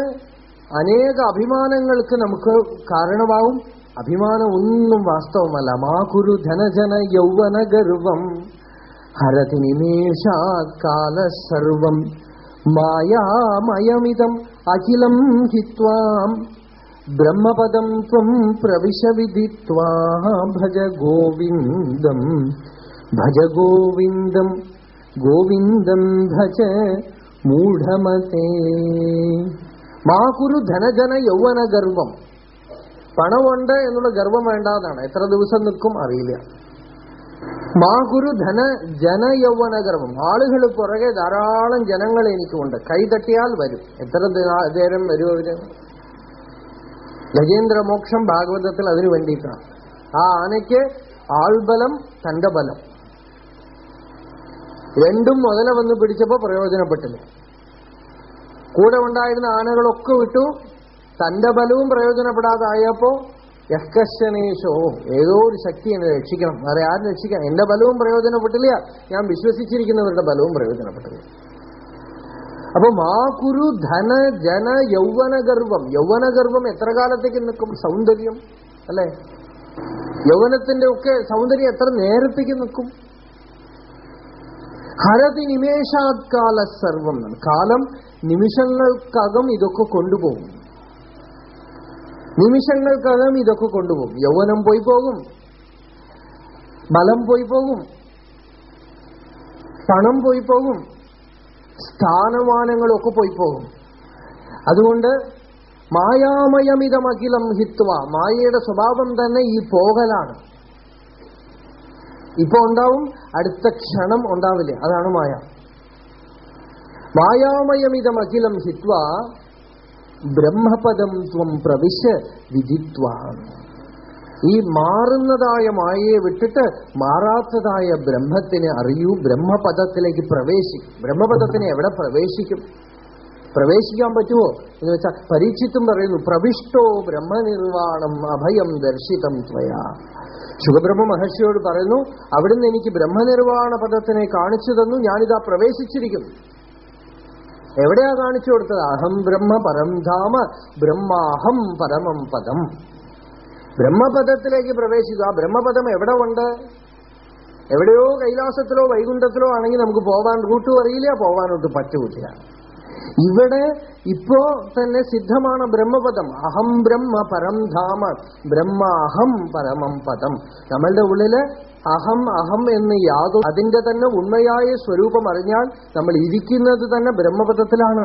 അനേക അഭിമാനങ്ങൾക്ക് നമുക്ക് കാരണമാവും. അഭിമാനം ഒന്നും വാസ്തവമല്ല മാ കുരു ധനജന യൗവന ഗർവം ഹരതി നിമേഷാത് കാല സർവം മായാമയമിതം അഖിലം ഹിത്വാം ബ്രഹ്മപദം ത്വം പ്രവിശ വിദിത്വാ ഭജ ഗോവിന്ദം ഭജ ഗോവിന്ദം ഗോവിന്ദം ഭജ മൂഢമതേ മാ കുരു ധനജന യൗവന ഗർവം പണമുണ്ട് എന്നുള്ള ഗർവം വേണ്ടാതാണ് എത്ര ദിവസം നിൽക്കും അറിയില്ല. മാ കുരു ധന ജനയൗവന ഗർവം. ആളുകൾ പുറകെ ധാരാളം ജനങ്ങൾ എനിക്കുണ്ട്. കൈതട്ടിയാൽ വരും. എത്ര നേരം വരും അവർ? ഗജേന്ദ്രമോക്ഷം ഭാഗവതത്തിൽ അതിനു വേണ്ടിയിട്ടാണ്. ആ ആനയ്ക്ക് ആൾബലം തന്റെ ബലം. രണ്ടും മുതല വന്ന് പിടിച്ചപ്പോ പ്രയോജനപ്പെട്ടില്ല. കൂടെ ഉണ്ടായിരുന്ന ആനകളൊക്കെ വിട്ടു. തന്റെ ബലവും പ്രയോജനപ്പെടാതായപ്പോ യഹ്കശനേശോ ഏതോ ഒരു ശക്തി എന്നെ രക്ഷിക്കണം. വേറെ ആരും രക്ഷിക്കണം എന്റെ ബലവും പ്രയോജനപ്പെട്ടില്ല. ഞാൻ വിശ്വസിച്ചിരിക്കുന്നവരുടെ ബലവും പ്രയോജനപ്പെട്ടില്ല. അപ്പൊ മാ കുരു ധന ജന യൗവനഗർവം യൗവനഗർവം എത്ര കാലത്തേക്ക് നിൽക്കും? സൗന്ദര്യം അല്ലെ? യൗവനത്തിന്റെ ഒക്കെ സൗന്ദര്യം എത്ര നേരത്തേക്ക് നിൽക്കും? ഹരതി നിമേഷാത്കാല സർവം. കാലം നിമിഷങ്ങൾക്കകം ഇതൊക്കെ കൊണ്ടുപോകും. നിമിഷങ്ങൾക്കകം ഇതൊക്കെ കൊണ്ടുപോകും. യൗവനം പോയി പോകും. ബലം പോയി പോകും. പണം പോയി പോകും. സ്ഥാനമാനങ്ങളൊക്കെ പോയി പോകും. അതുകൊണ്ട് മായാമയമിതമഖിലം ഹിത്വ. മായയുടെ സ്വഭാവം തന്നെ ഈ പോകലാണ്. ഇപ്പൊ ഉണ്ടാവും അടുത്ത ക്ഷണം ഉണ്ടാവില്ല? അതാണ് മായ. മായാമയമിതമഖിലം ഹിത്വ ബ്രഹ്മപദം ത്വം പ്രവിശ്യ വിധിത്വാൻ ഈ മാറുന്നതായ മായയെ വിട്ടിട്ട് മാറാത്തതായ ബ്രഹ്മത്തിനെ അറിയൂ ബ്രഹ്മപദത്തിലേക്ക് പ്രവേശിക്കും. ബ്രഹ്മപദത്തിനെ എവിടെ പ്രവേശിക്കും? പ്രവേശിക്കാൻ പറ്റുമോ എന്ന് വെച്ചാൽ പരീക്ഷിത്തും പറയുന്നു പ്രവിഷ്ടോ ബ്രഹ്മനിർവാണം അഭയം ദർശിതം ത്വയാ. ശുഭബ്രഹ്മ മഹർഷിയോട് പറയുന്നു അവിടുന്ന് എനിക്ക് ബ്രഹ്മനിർവാണ പദത്തിനെ കാണിച്ചു തന്നു ഞാനിതാ പ്രവേശിച്ചിരിക്കുന്നു. എവിടെയാ കാണിച്ചു കൊടുത്തത്? അഹം ബ്രഹ്മ പരം ധാമ ബ്രഹ്മാഹം പരമം പദം. ബ്രഹ്മപദത്തിലേക്ക് പ്രവേശിക്കുക. ബ്രഹ്മപദം എവിടെ ഉണ്ട്? എവിടെയോ കൈലാസത്തിലോ വൈകുണ്ഠത്തിലോ ആണെങ്കിൽ നമുക്ക് പോവാൻ റൂട്ടും അറിയില്ല പോവാനൊട്ട് പറ്റുമില്ല ഇവിടെ ഇപ്പോ തന്നെ സിദ്ധമാണ് ബ്രഹ്മപദം. അഹം ബ്രഹ്മ പരം ധാമ ബ്രഹ്മാഹം പരമം പദം. നമ്മളുടെ ഉള്ളിൽ അഹം അഹം എന്ന് യാതൊരു അതിന്റെ തന്നെ ഉണ്മയായ സ്വരൂപം അറിഞ്ഞാൽ നമ്മൾ ഇരിക്കുന്നത് തന്നെ ബ്രഹ്മപദത്തിലാണ്.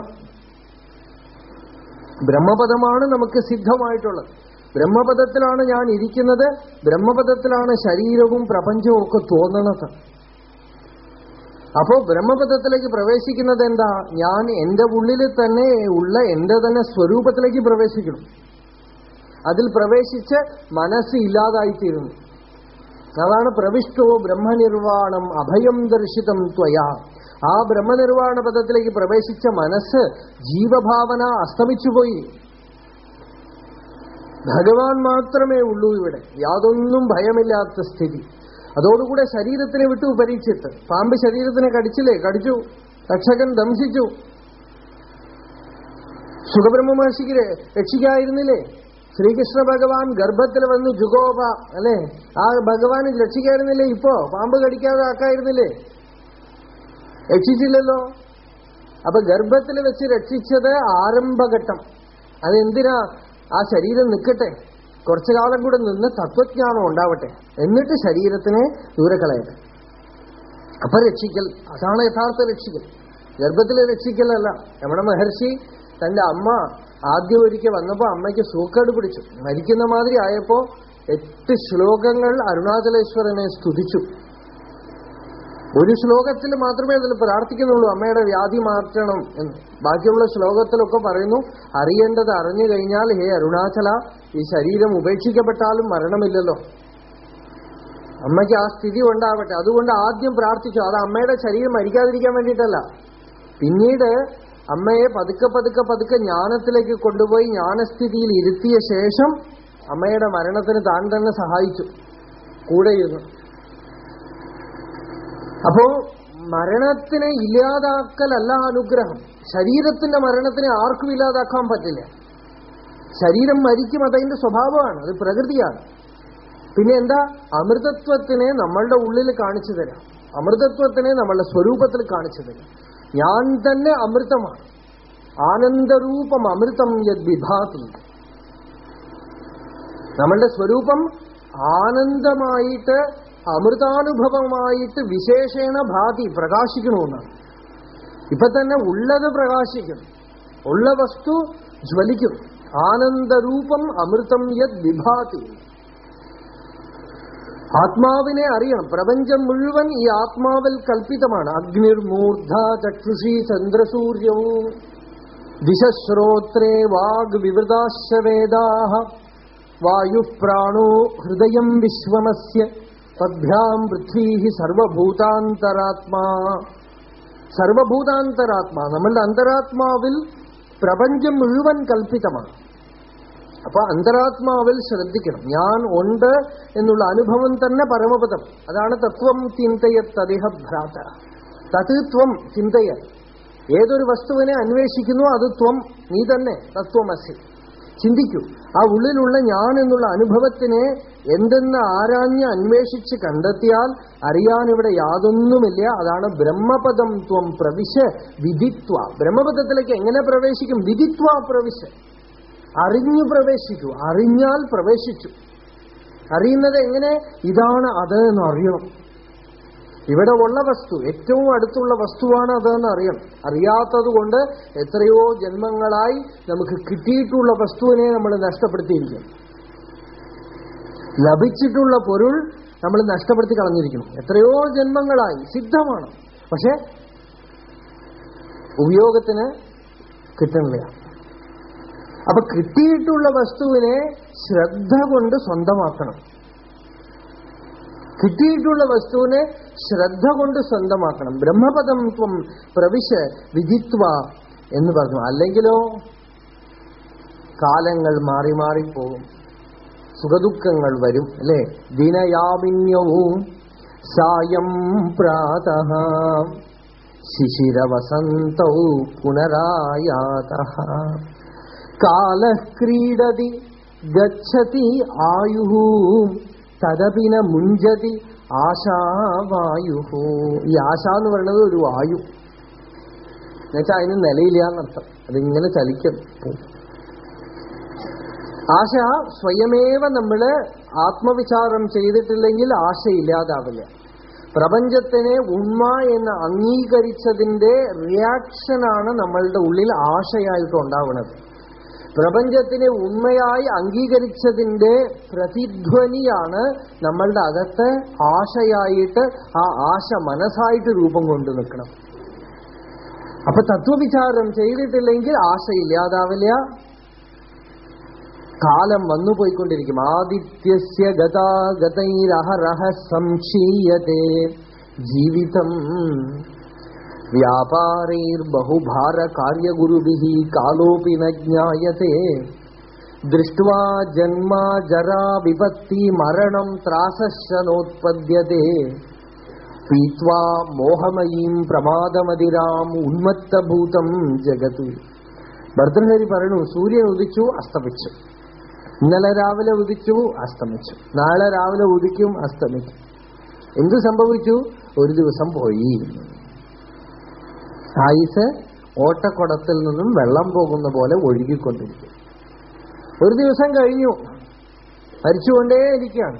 ബ്രഹ്മപദമാണ് നമുക്ക് സിദ്ധമായിട്ടുള്ളത്. ബ്രഹ്മപദത്തിലാണ് ഞാൻ ഇരിക്കുന്നത് ബ്രഹ്മപദത്തിലാണ് ശരീരവും പ്രപഞ്ചവും ഒക്കെ തോന്നണത്. അപ്പോ ബ്രഹ്മപദത്തിലേക്ക് പ്രവേശിക്കുന്നത് എന്താ? ഞാൻ എന്റെ ഉള്ളിൽ തന്നെ ഉള്ള എന്റെ തന്നെ സ്വരൂപത്തിലേക്ക് പ്രവേശിക്കണം. അതിൽ പ്രവേശിച്ച് മനസ്സ് ഇല്ലാതായിത്തീരുന്നു. അതാണ് പ്രവിഷ്ടോ ബ്രഹ്മനിർവാണം അഭയം ദർശിതം ത്വയാ. ആ ബ്രഹ്മനിർവാണ പദത്തിലേക്ക് പ്രവേശിച്ച മനസ്സ് ജീവഭാവന അസ്തമിച്ചുപോയി ഭഗവാൻ മാത്രമേ ഉള്ളൂ ഇവിടെ. യാതൊന്നും ഭയമില്ലാത്ത സ്ഥിതി. അതോടുകൂടെ ശരീരത്തിനെ വിട്ടു പരീക്ഷിത്ത് പാമ്പ് ശരീരത്തിനെ കടിച്ചില്ലേ? കടിച്ചു. രക്ഷകൻ ദംശിച്ചു. സുഖബ്രഹ്മ മഹർഷിക്ക് രക്ഷിക്കായിരുന്നില്ലേ? ശ്രീകൃഷ്ണ ഭഗവാൻ ഗർഭത്തിൽ വന്ന് ജുഗോപ അല്ലെ? ആ ഭഗവാന് രക്ഷിക്കായിരുന്നില്ലേ ഇപ്പോ? പാമ്പ് കടിക്കാതെ ആക്കായിരുന്നില്ലേ? രക്ഷിച്ചില്ലല്ലോ? അപ്പൊ ഗർഭത്തിൽ വെച്ച് രക്ഷിച്ചത് ആരംഭഘട്ടം. അതെന്തിനാ? ആ ശരീരം നിൽക്കട്ടെ. കുറച്ചു കാലം കൂടെ നിന്ന് തത്വജ്ഞാനം ഉണ്ടാവട്ടെ. എന്നിട്ട് ശരീരത്തിനെ ദൂരെ കളയട്ടെ അപ്പൊ രക്ഷിക്കൽ. അതാണ് യഥാർത്ഥ രക്ഷിക്കൽ. ഗർഭത്തിലെ രക്ഷിക്കലല്ല. രമണ മഹർഷി തന്റെ അമ്മ ആദ്യം ഒരിക്കൽ വന്നപ്പോ അമ്മയ്ക്ക് സൂക്കേട് പിടിച്ചു. മരിക്കുന്ന മാതിരി ആയപ്പോ എട്ട് ശ്ലോകങ്ങൾ അരുണാചലേശ്വരനെ സ്തുതിച്ചു. ഒരു ശ്ലോകത്തിൽ മാത്രമേ അതിൽ പ്രാർത്ഥിക്കുന്നുള്ളൂ അമ്മയുടെ വ്യാധി മാറ്റണം എന്ന്. ബാക്കിയുള്ള ശ്ലോകത്തിലൊക്കെ പറയുന്നു അറിയേണ്ടത് അറിഞ്ഞു കഴിഞ്ഞാൽ ഹേ അരുണാചല ഈ ശരീരം ഉപേക്ഷിക്കപ്പെട്ടാലും മരണമില്ലല്ലോ. അമ്മയ്ക്ക് ആ സ്ഥിതി ഉണ്ടാവട്ടെ. അതുകൊണ്ട് ആദ്യം പ്രാർത്ഥിച്ചു. അത് അമ്മയുടെ ശരീരം മരിക്കാതിരിക്കാൻ വേണ്ടിയിട്ടല്ല. പിന്നീട് അമ്മയെ പതുക്കെ പതുക്കെ പതുക്കെ ജ്ഞാനത്തിലേക്ക് കൊണ്ടുപോയി ജ്ഞാനസ്ഥിതിയിൽ ഇരുത്തിയ ശേഷം അമ്മയുടെ മരണത്തിന് താൻ തന്നെ സഹായിച്ചു കൂടെ ഇരുന്നു അപ്പോ മരണത്തിനെ ഇല്ലാതാക്കലല്ല അനുഗ്രഹം. ശരീരത്തിന്റെ മരണത്തിനെ ആർക്കും ഇല്ലാതാക്കാൻ പറ്റില്ല. ശരീരം മരിക്കും അതതിന്റെ സ്വഭാവമാണ് അത് പ്രകൃതിയാണ്. പിന്നെ എന്താ? അമൃതത്വത്തിനെ നമ്മളുടെ ഉള്ളിൽ കാണിച്ചു തരാം. അമൃതത്വത്തിനെ നമ്മളുടെ സ്വരൂപത്തിൽ കാണിച്ചു തരാം. ഞാൻ തന്നെ അമൃതമാണ്. ആനന്ദരൂപം അമൃതം യത് വിഭാതി. നമ്മളുടെ സ്വരൂപം ആനന്ദമായിട്ട് അമൃതാനുഭവമായിട്ട് വിശേഷേണ ഭാതി പ്രകാശിക്കണമെന്നാണ്. ഇപ്പൊ തന്നെ ഉള്ളത് പ്രകാശിക്കും. ഉള്ള വസ്തു ജ്വലിക്കും. ആനന്ദരൂപം അമൃതം യത് വിഭാതി. ആത്മാവിനെ അറിയണം പ്രപഞ്ചം മുഴുവൻ ഈ ആത്മാവിൽ കൽപ്പിതമാണ് അഗ്നിർമൂർധ ചക്ഷുഷി ചന്ദ്രസൂര്യവും ദിശശ്രോത്രേ വാഗ് വിവൃതാശ്ച വേദാഹ വായു പ്രാണോ ഹൃദയം വിശ്വമസ്യ പദ്ഭ്യാം പൃഥ്വീ സർവഭൂതാന്തരാത്മാ സർവഭൂതാന്തരാത്മാ നമ്മളുടെ അന്തരാത്മാവിൽ പ്രപഞ്ചം മുഴുവൻ കൽപ്പിതമാണ് അപ്പൊ അന്തരാത്മാവിൽ ശ്രദ്ധിക്കണം. ഞാൻ ഉണ്ട് എന്നുള്ള അനുഭവം തന്നെ പരമപദം. അതാണ് തത്വം ചിന്തയ തദേഹ ഭ്രാത തത് ത്വം ചിന്തയ. ഏതൊരു വസ്തുവിനെ അന്വേഷിക്കുന്നു അത് ത്വം നീ തന്നെ തത്വമസി. ചിന്തിക്കൂ. ആ ഉള്ളിലുള്ള ഞാൻ എന്നുള്ള അനുഭവത്തിനെ എന്തെന്ന് ആരാഞ്ഞ് അന്വേഷിച്ച് കണ്ടെത്തിയാൽ അറിയാൻ ഇവിടെ യാതൊന്നുമില്ല. അതാണ് ബ്രഹ്മപദം ത്വം പ്രവിശ വിധിത്വ. ബ്രഹ്മപദത്തിലേക്ക് എങ്ങനെ പ്രവേശിക്കും? വിധിത്വ പ്രവിശ അറിഞ്ഞു പ്രവേശിക്കൂ അറിഞ്ഞാൽ പ്രവേശിച്ചു. അറിയുന്നത് എങ്ങനെ? ഇതാണ് അത് എന്ന് അറിയണം. ഇവിടെ ഉള്ള വസ്തു ഏറ്റവും അടുത്തുള്ള വസ്തുവാണ് അതെന്ന് അറിയണം. അറിയാത്തത് കൊണ്ട് എത്രയോ ജന്മങ്ങളായി നമുക്ക് കിട്ടിയിട്ടുള്ള വസ്തുവിനെ നമ്മൾ നഷ്ടപ്പെടുത്തിയിരിക്കും ലഭിച്ചിട്ടുള്ള പൊരുൾ നമ്മൾ നഷ്ടപ്പെടുത്തി കളഞ്ഞിരിക്കുന്നു. എത്രയോ ജന്മങ്ങളായി സിദ്ധമാണ്. പക്ഷെ ഉപയോഗത്തിന് കിട്ടണില്ല അപ്പൊ കിട്ടിയിട്ടുള്ള വസ്തുവിനെ ശ്രദ്ധ കൊണ്ട് സ്വന്തമാക്കണം. കിട്ടിയിട്ടുള്ള വസ്തുവിനെ ശ്രദ്ധ കൊണ്ട് സ്വന്തമാക്കണം. ബ്രഹ്മപദം ത്വം പ്രവിശ വിജിത്വ എന്ന് പറഞ്ഞു. അല്ലെങ്കിലോ കാലങ്ങൾ മാറി മാറിപ്പോകും സുഖദുഃഖങ്ങൾ വരും അല്ലെ? ദിനയാവിന്യവും സായം പ്രാത. ശിശിരവസന്തൗ പുനരായാത. കാലഃ ക്രീഡതി ഗച്ഛതി ആയു തദപിന മുഞ്ചതി ആശാവായു ഈ ആശ എന്ന് പറയുന്നത് ഒരു വായു. എന്നുവെച്ചാൽ അതിന് നിലയില്ല എന്നർത്ഥം. അതിങ്ങനെ ചലിക്കും. ആശ സ്വയമേവ നമ്മൾ ആത്മവിചാരം ചെയ്തിട്ടില്ലെങ്കിൽ ആശയില്ലാതാവില്ല. പ്രപഞ്ചത്തിനെ ഉണ്മ എന്ന് അംഗീകരിച്ചതിന്റെ റിയാക്ഷനാണ് നമ്മളുടെ ഉള്ളിൽ ആശയായിട്ട് ഉണ്ടാവുന്നത് പ്രപഞ്ചത്തിനെ ഉണ്മയായി അംഗീകരിച്ചതിന്റെ പ്രതിധ്വനിയാണ് നമ്മളുടെ അകത്ത് ആശയായിട്ട് ആ ആശ മനസ്സായിട്ട് രൂപം കൊണ്ടു നിൽക്കണം. അപ്പൊ തത്വവിചാരം ചെയ്തിട്ടില്ലെങ്കിൽ ആശയില്ലാതാവില്ല. കാലം വന്നുപോയിക്കൊണ്ടിരിക്കും ആദിത്യസ്യ ഗതാഗതൈരഹരഹ സംശീയതേ. ജീവിതം വ്യാപാരൈർബഹുഭാരകാര്യഗുരുഭിः കാലോപി ന ജ്ഞായത്തെ ദൃഷ്ട്വാ ജന്മ ജരാ വിപത്തി മരണം ത്രാസശ്ച നോത്പദ്യത്തെ പീത്വാ മോഹമയീം പ്രമാദമതിരാം ഉന്മത്തഭൂതം ജഗത് ഭർത്തൃഹരി പറയണു സൂര്യൻ ഉദിച്ചു അസ്തമിച്ചു ഇന്നലെ രാവിലെ ഉദിച്ചു അസ്തമിച്ചു നാളെ രാവിലെ ഉദിക്കും അസ്തമിക്കും എന്തു സംഭവിച്ചു ഒരു ദിവസം പോയി. ആയുസ് ഓട്ടക്കുടത്തിൽ നിന്നും വെള്ളം പോകുന്ന പോലെ ഒഴുകിക്കൊണ്ടിരിക്കും. ഒരു ദിവസം കഴിഞ്ഞു. മരിച്ചുകൊണ്ടേയിരിക്കുകയാണ്.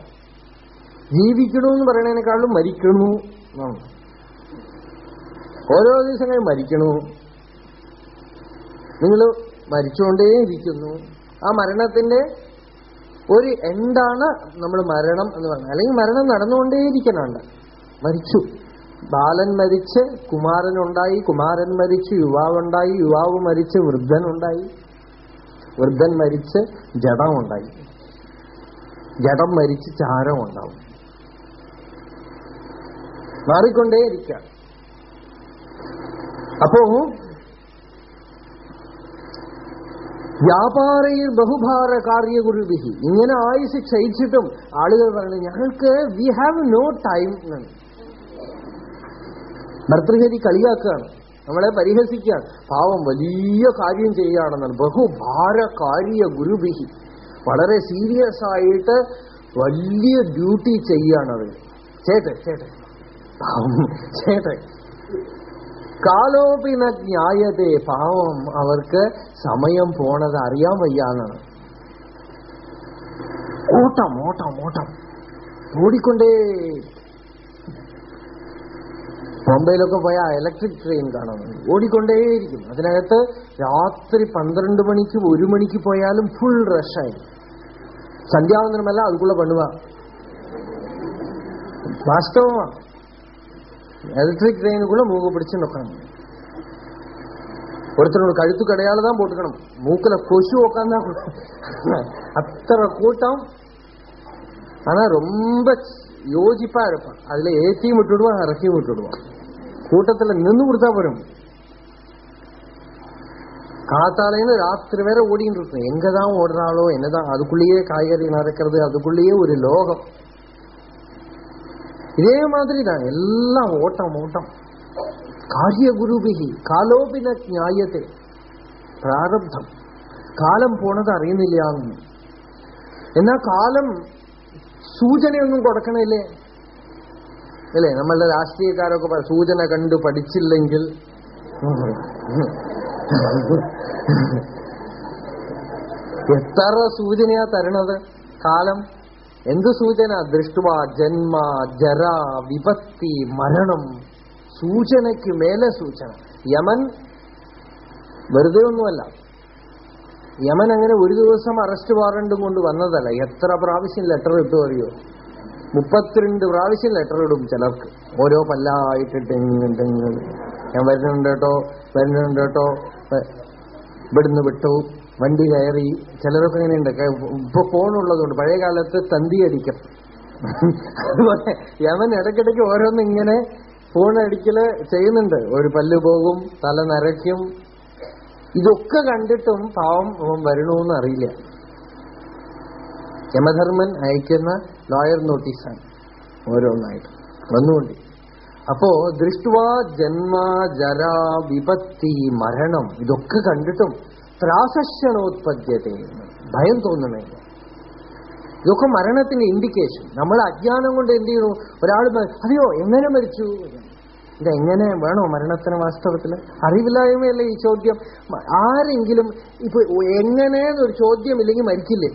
ജീവിക്കണു എന്ന് പറയുന്നതിനേക്കാളും മരിക്കണു എന്നാണ്. ഓരോ ദിവസം കഴിഞ്ഞ് മരിക്കണു. നിങ്ങൾ മരിച്ചുകൊണ്ടേ ഇരിക്കുന്നു ആ മരണത്തിന്റെ ഒരു എന്താണ് നമ്മൾ മരണം എന്ന് പറയുന്നത് അല്ലെങ്കിൽ മരണം നടന്നുകൊണ്ടേയിരിക്കണുണ്ട് മരിച്ചു. ബാലൻ മരിച്ച് കുമാരനുണ്ടായി കുമാരൻ മരിച്ച് യുവാവുണ്ടായി യുവാവ് മരിച്ച് വൃദ്ധനുണ്ടായി വൃദ്ധൻ മരിച്ച് ജഡമുണ്ടായി. ജഡം മരിച്ച് ചാരം ഉണ്ടാവും മാറിക്കൊണ്ടേയിരിക്ക. അപ്പോ വ്യാപാരയിൽ ബഹുഭാര കാര്യഗുരുവിഹി ഇങ്ങനെ ആയുസ് ക്ഷയിച്ചിട്ടും ആളുകൾ പറയുന്നത് ഞങ്ങൾക്ക് വി ഹാവ് നോ ടൈം എന്നാണ്. ഭർത്തൃഹരി കളിയാക്കുകയാണ്. നമ്മളെ പരിഹസിക്കുകയാണ്. പാവം വലിയ കാര്യം ചെയ്യുകയാണെന്നാണ്. ബഹുഭാരകാര്യ ഗുരുബിഹി വളരെ സീരിയസ് ആയിട്ട് വലിയ ഡ്യൂട്ടി ചെയ്യുകയാണത് ചേട്ടെ ചേട്ടെ പാവം ചേട്ടെ കാലോപിന ജ്ഞായതേ. പാവം അവർക്ക് സമയം പോണത് അറിയാൻ വയ്യാന്നാണ്. ഓട്ടം ഓട്ടം ഓട്ടം. ഓടിക്കൊണ്ടേ ബോംബെയിലൊക്കെ പോയാൽ ഇലക്ട്രിക് ട്രെയിൻ കാണാൻ ഓടിക്കൊണ്ടേയിരിക്കും അതിനകത്ത് രാത്രി പന്ത്രണ്ട് മണിക്ക് ഒരു മണിക്ക് പോയാലും ഫുൾ റഷായി സന്ധ്യാവന്തരമല്ല അതുക്കുള്ള പണുവ വാസ്തവമാണ് எலக்ட்ரிக் ட்ரெயினுக்குள்ள மூக்கு பிடிச்சு நொக்கணும் ஒருத்தரோட கழுத்து கடையால தான் போட்டுக்கணும் மூக்குல கொசு உக்காந்தா கூட அத்தனை கூட்டம் ஆனா ரொம்ப யோசிப்பா இருப்பான் அதுல ஏற்றியும் விட்டுடுவான் இறக்கியும் விட்டுடுவான் கூட்டத்துல நின்று கொடுத்தா வரும் காத்தாலேன்னு ராத்திரி வேற ஓடின்னு இருக்கும் எங்கதான் ஓடுறாளோ என்னதான் அதுக்குள்ளேயே காய்கறி நடக்கிறது அதுக்குள்ளேயே ஒரு லோகம் இதே மாதிரி தான் எல்லாம் ஓட்டம் ஓட்டம் காரிய குருபிகி കാലോപിന ജ്ഞായത്തെ പ്രാരബ്ധം കാലം പോണത് അറിയുന്നില്ല എന്നാ കാലം സൂചനയൊന്നും കൊടുക്കണില്ലേ അല്ലേ? നമ്മളുടെ രാഷ്ട്രീയക്കാരൊക്കെ സൂചന കണ്ടു പഠിച്ചില്ലെങ്കിൽ എത്ര സൂചനയാ തരണത്? കാലം എന്ത് സൂചന? ദൃഷ്ടുവ ജന്മ ജര വിപത്തി മരണം സൂചനയ്ക്ക് മേലെ സൂചന. യമൻ വെറുതെ ഒന്നുമല്ല. യമൻ അങ്ങനെ ഒരു ദിവസം അറസ്റ്റ് വാറണ്ടും കൊണ്ട് വന്നതല്ല. എത്ര പ്രാവശ്യം ലെറ്റർ ഇട്ടു അറിയോ? മുപ്പത്തിരണ്ട് പ്രാവശ്യം ലെറ്റർ ഇടും ചിലർക്ക്. ഓരോ പല്ലായിട്ടിട്ട് ഇങ്ങനെ ഇങ്ങനെ. ഞാൻ വരുന്നുണ്ട് കേട്ടോ വരുന്നുണ്ട് കേട്ടോ. ഇവിടുന്ന് വിട്ടു വണ്ടി കയറി. ചിലരൊക്കെ ഇങ്ങനെയുണ്ട്. ഇപ്പൊ ഫോണുള്ളതുകൊണ്ട് പഴയ കാലത്ത് തന്തി അടിക്കും. അതുപോലെ യമൻ ഇടയ്ക്കിടയ്ക്ക് ഓരോന്ന് ഇങ്ങനെ ഫോൺ അടിക്കൽ ചെയ്യുന്നുണ്ട്. ഒരു പല്ല് പോകും തല നരയ്ക്കും. ഇതൊക്കെ കണ്ടിട്ടും പാവം വരണമെന്ന് അറിയില്ല. യമധർമ്മൻ അയക്കുന്ന ലോയർ നോട്ടീസാണ് ഓരോന്നായിട്ട്. വന്നുകൊണ്ട്. അപ്പോ ദൃഷ്ടുവാ ജന്മ ജര വിപത്തി മരണം ഇതൊക്കെ കണ്ടിട്ടും ത്രാസശനോത്പദ്യത്തെ ഭയം തോന്നണില്ല ഇതൊക്കെ മരണത്തിന്റെ ഇൻഡിക്കേഷൻ നമ്മൾ അജ്ഞാനം കൊണ്ട് എന്ത് ചെയ്യുന്നു ഒരാൾ അതെയോ എങ്ങനെ മരിച്ചു? ഇതെങ്ങനെ വേണോ മരണത്തിന് വാസ്തവത്തിൽ? അറിവില്ലായ്മയല്ലേ ഈ ചോദ്യം? ആരെങ്കിലും ഇപ്പൊ എങ്ങനെ ഒരു ചോദ്യം ഇല്ലെങ്കിൽ മരിക്കില്ലേ?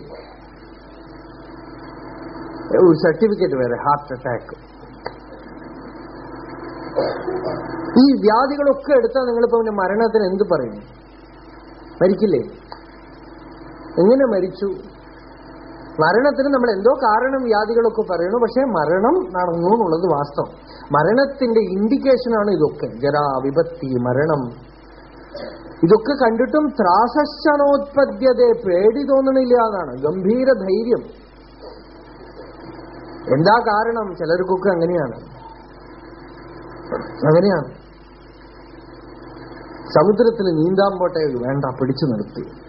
ഒരു സർട്ടിഫിക്കറ്റ് വരെ ഹാർട്ട് അറ്റാക്ക് ഈ വ്യാധികളൊക്കെ എടുത്താൽ നിങ്ങളിപ്പോ പിന്നെ മരണത്തിന് എന്ത് പറയും? മരിക്കില്ലേ? എങ്ങനെ മരിച്ചു? മരണത്തിന് നമ്മൾ എന്തോ കാരണം വ്യാധികളൊക്കെ പറയണു പക്ഷെ മരണം നടന്നു എന്നുള്ളത് വാസ്തവം. മരണത്തിന്റെ ഇൻഡിക്കേഷനാണ് ഇതൊക്കെ. ജരാ വിപത്തി മരണം. ഇതൊക്കെ കണ്ടിട്ടും ത്രാസശ്ചനോത്പദ്യത പേടി തോന്നണില്ല എന്നാണ്. ഗംഭീര ധൈര്യം. എന്താ കാരണം? ചിലർക്കൊക്കെ അങ്ങനെയാണ്. അങ്ങനെയാണ്. സമുദ്രത്തിൽ നീന്താൻ പോട്ടെ വേണ്ട പിടിച്ചു നിർത്തി.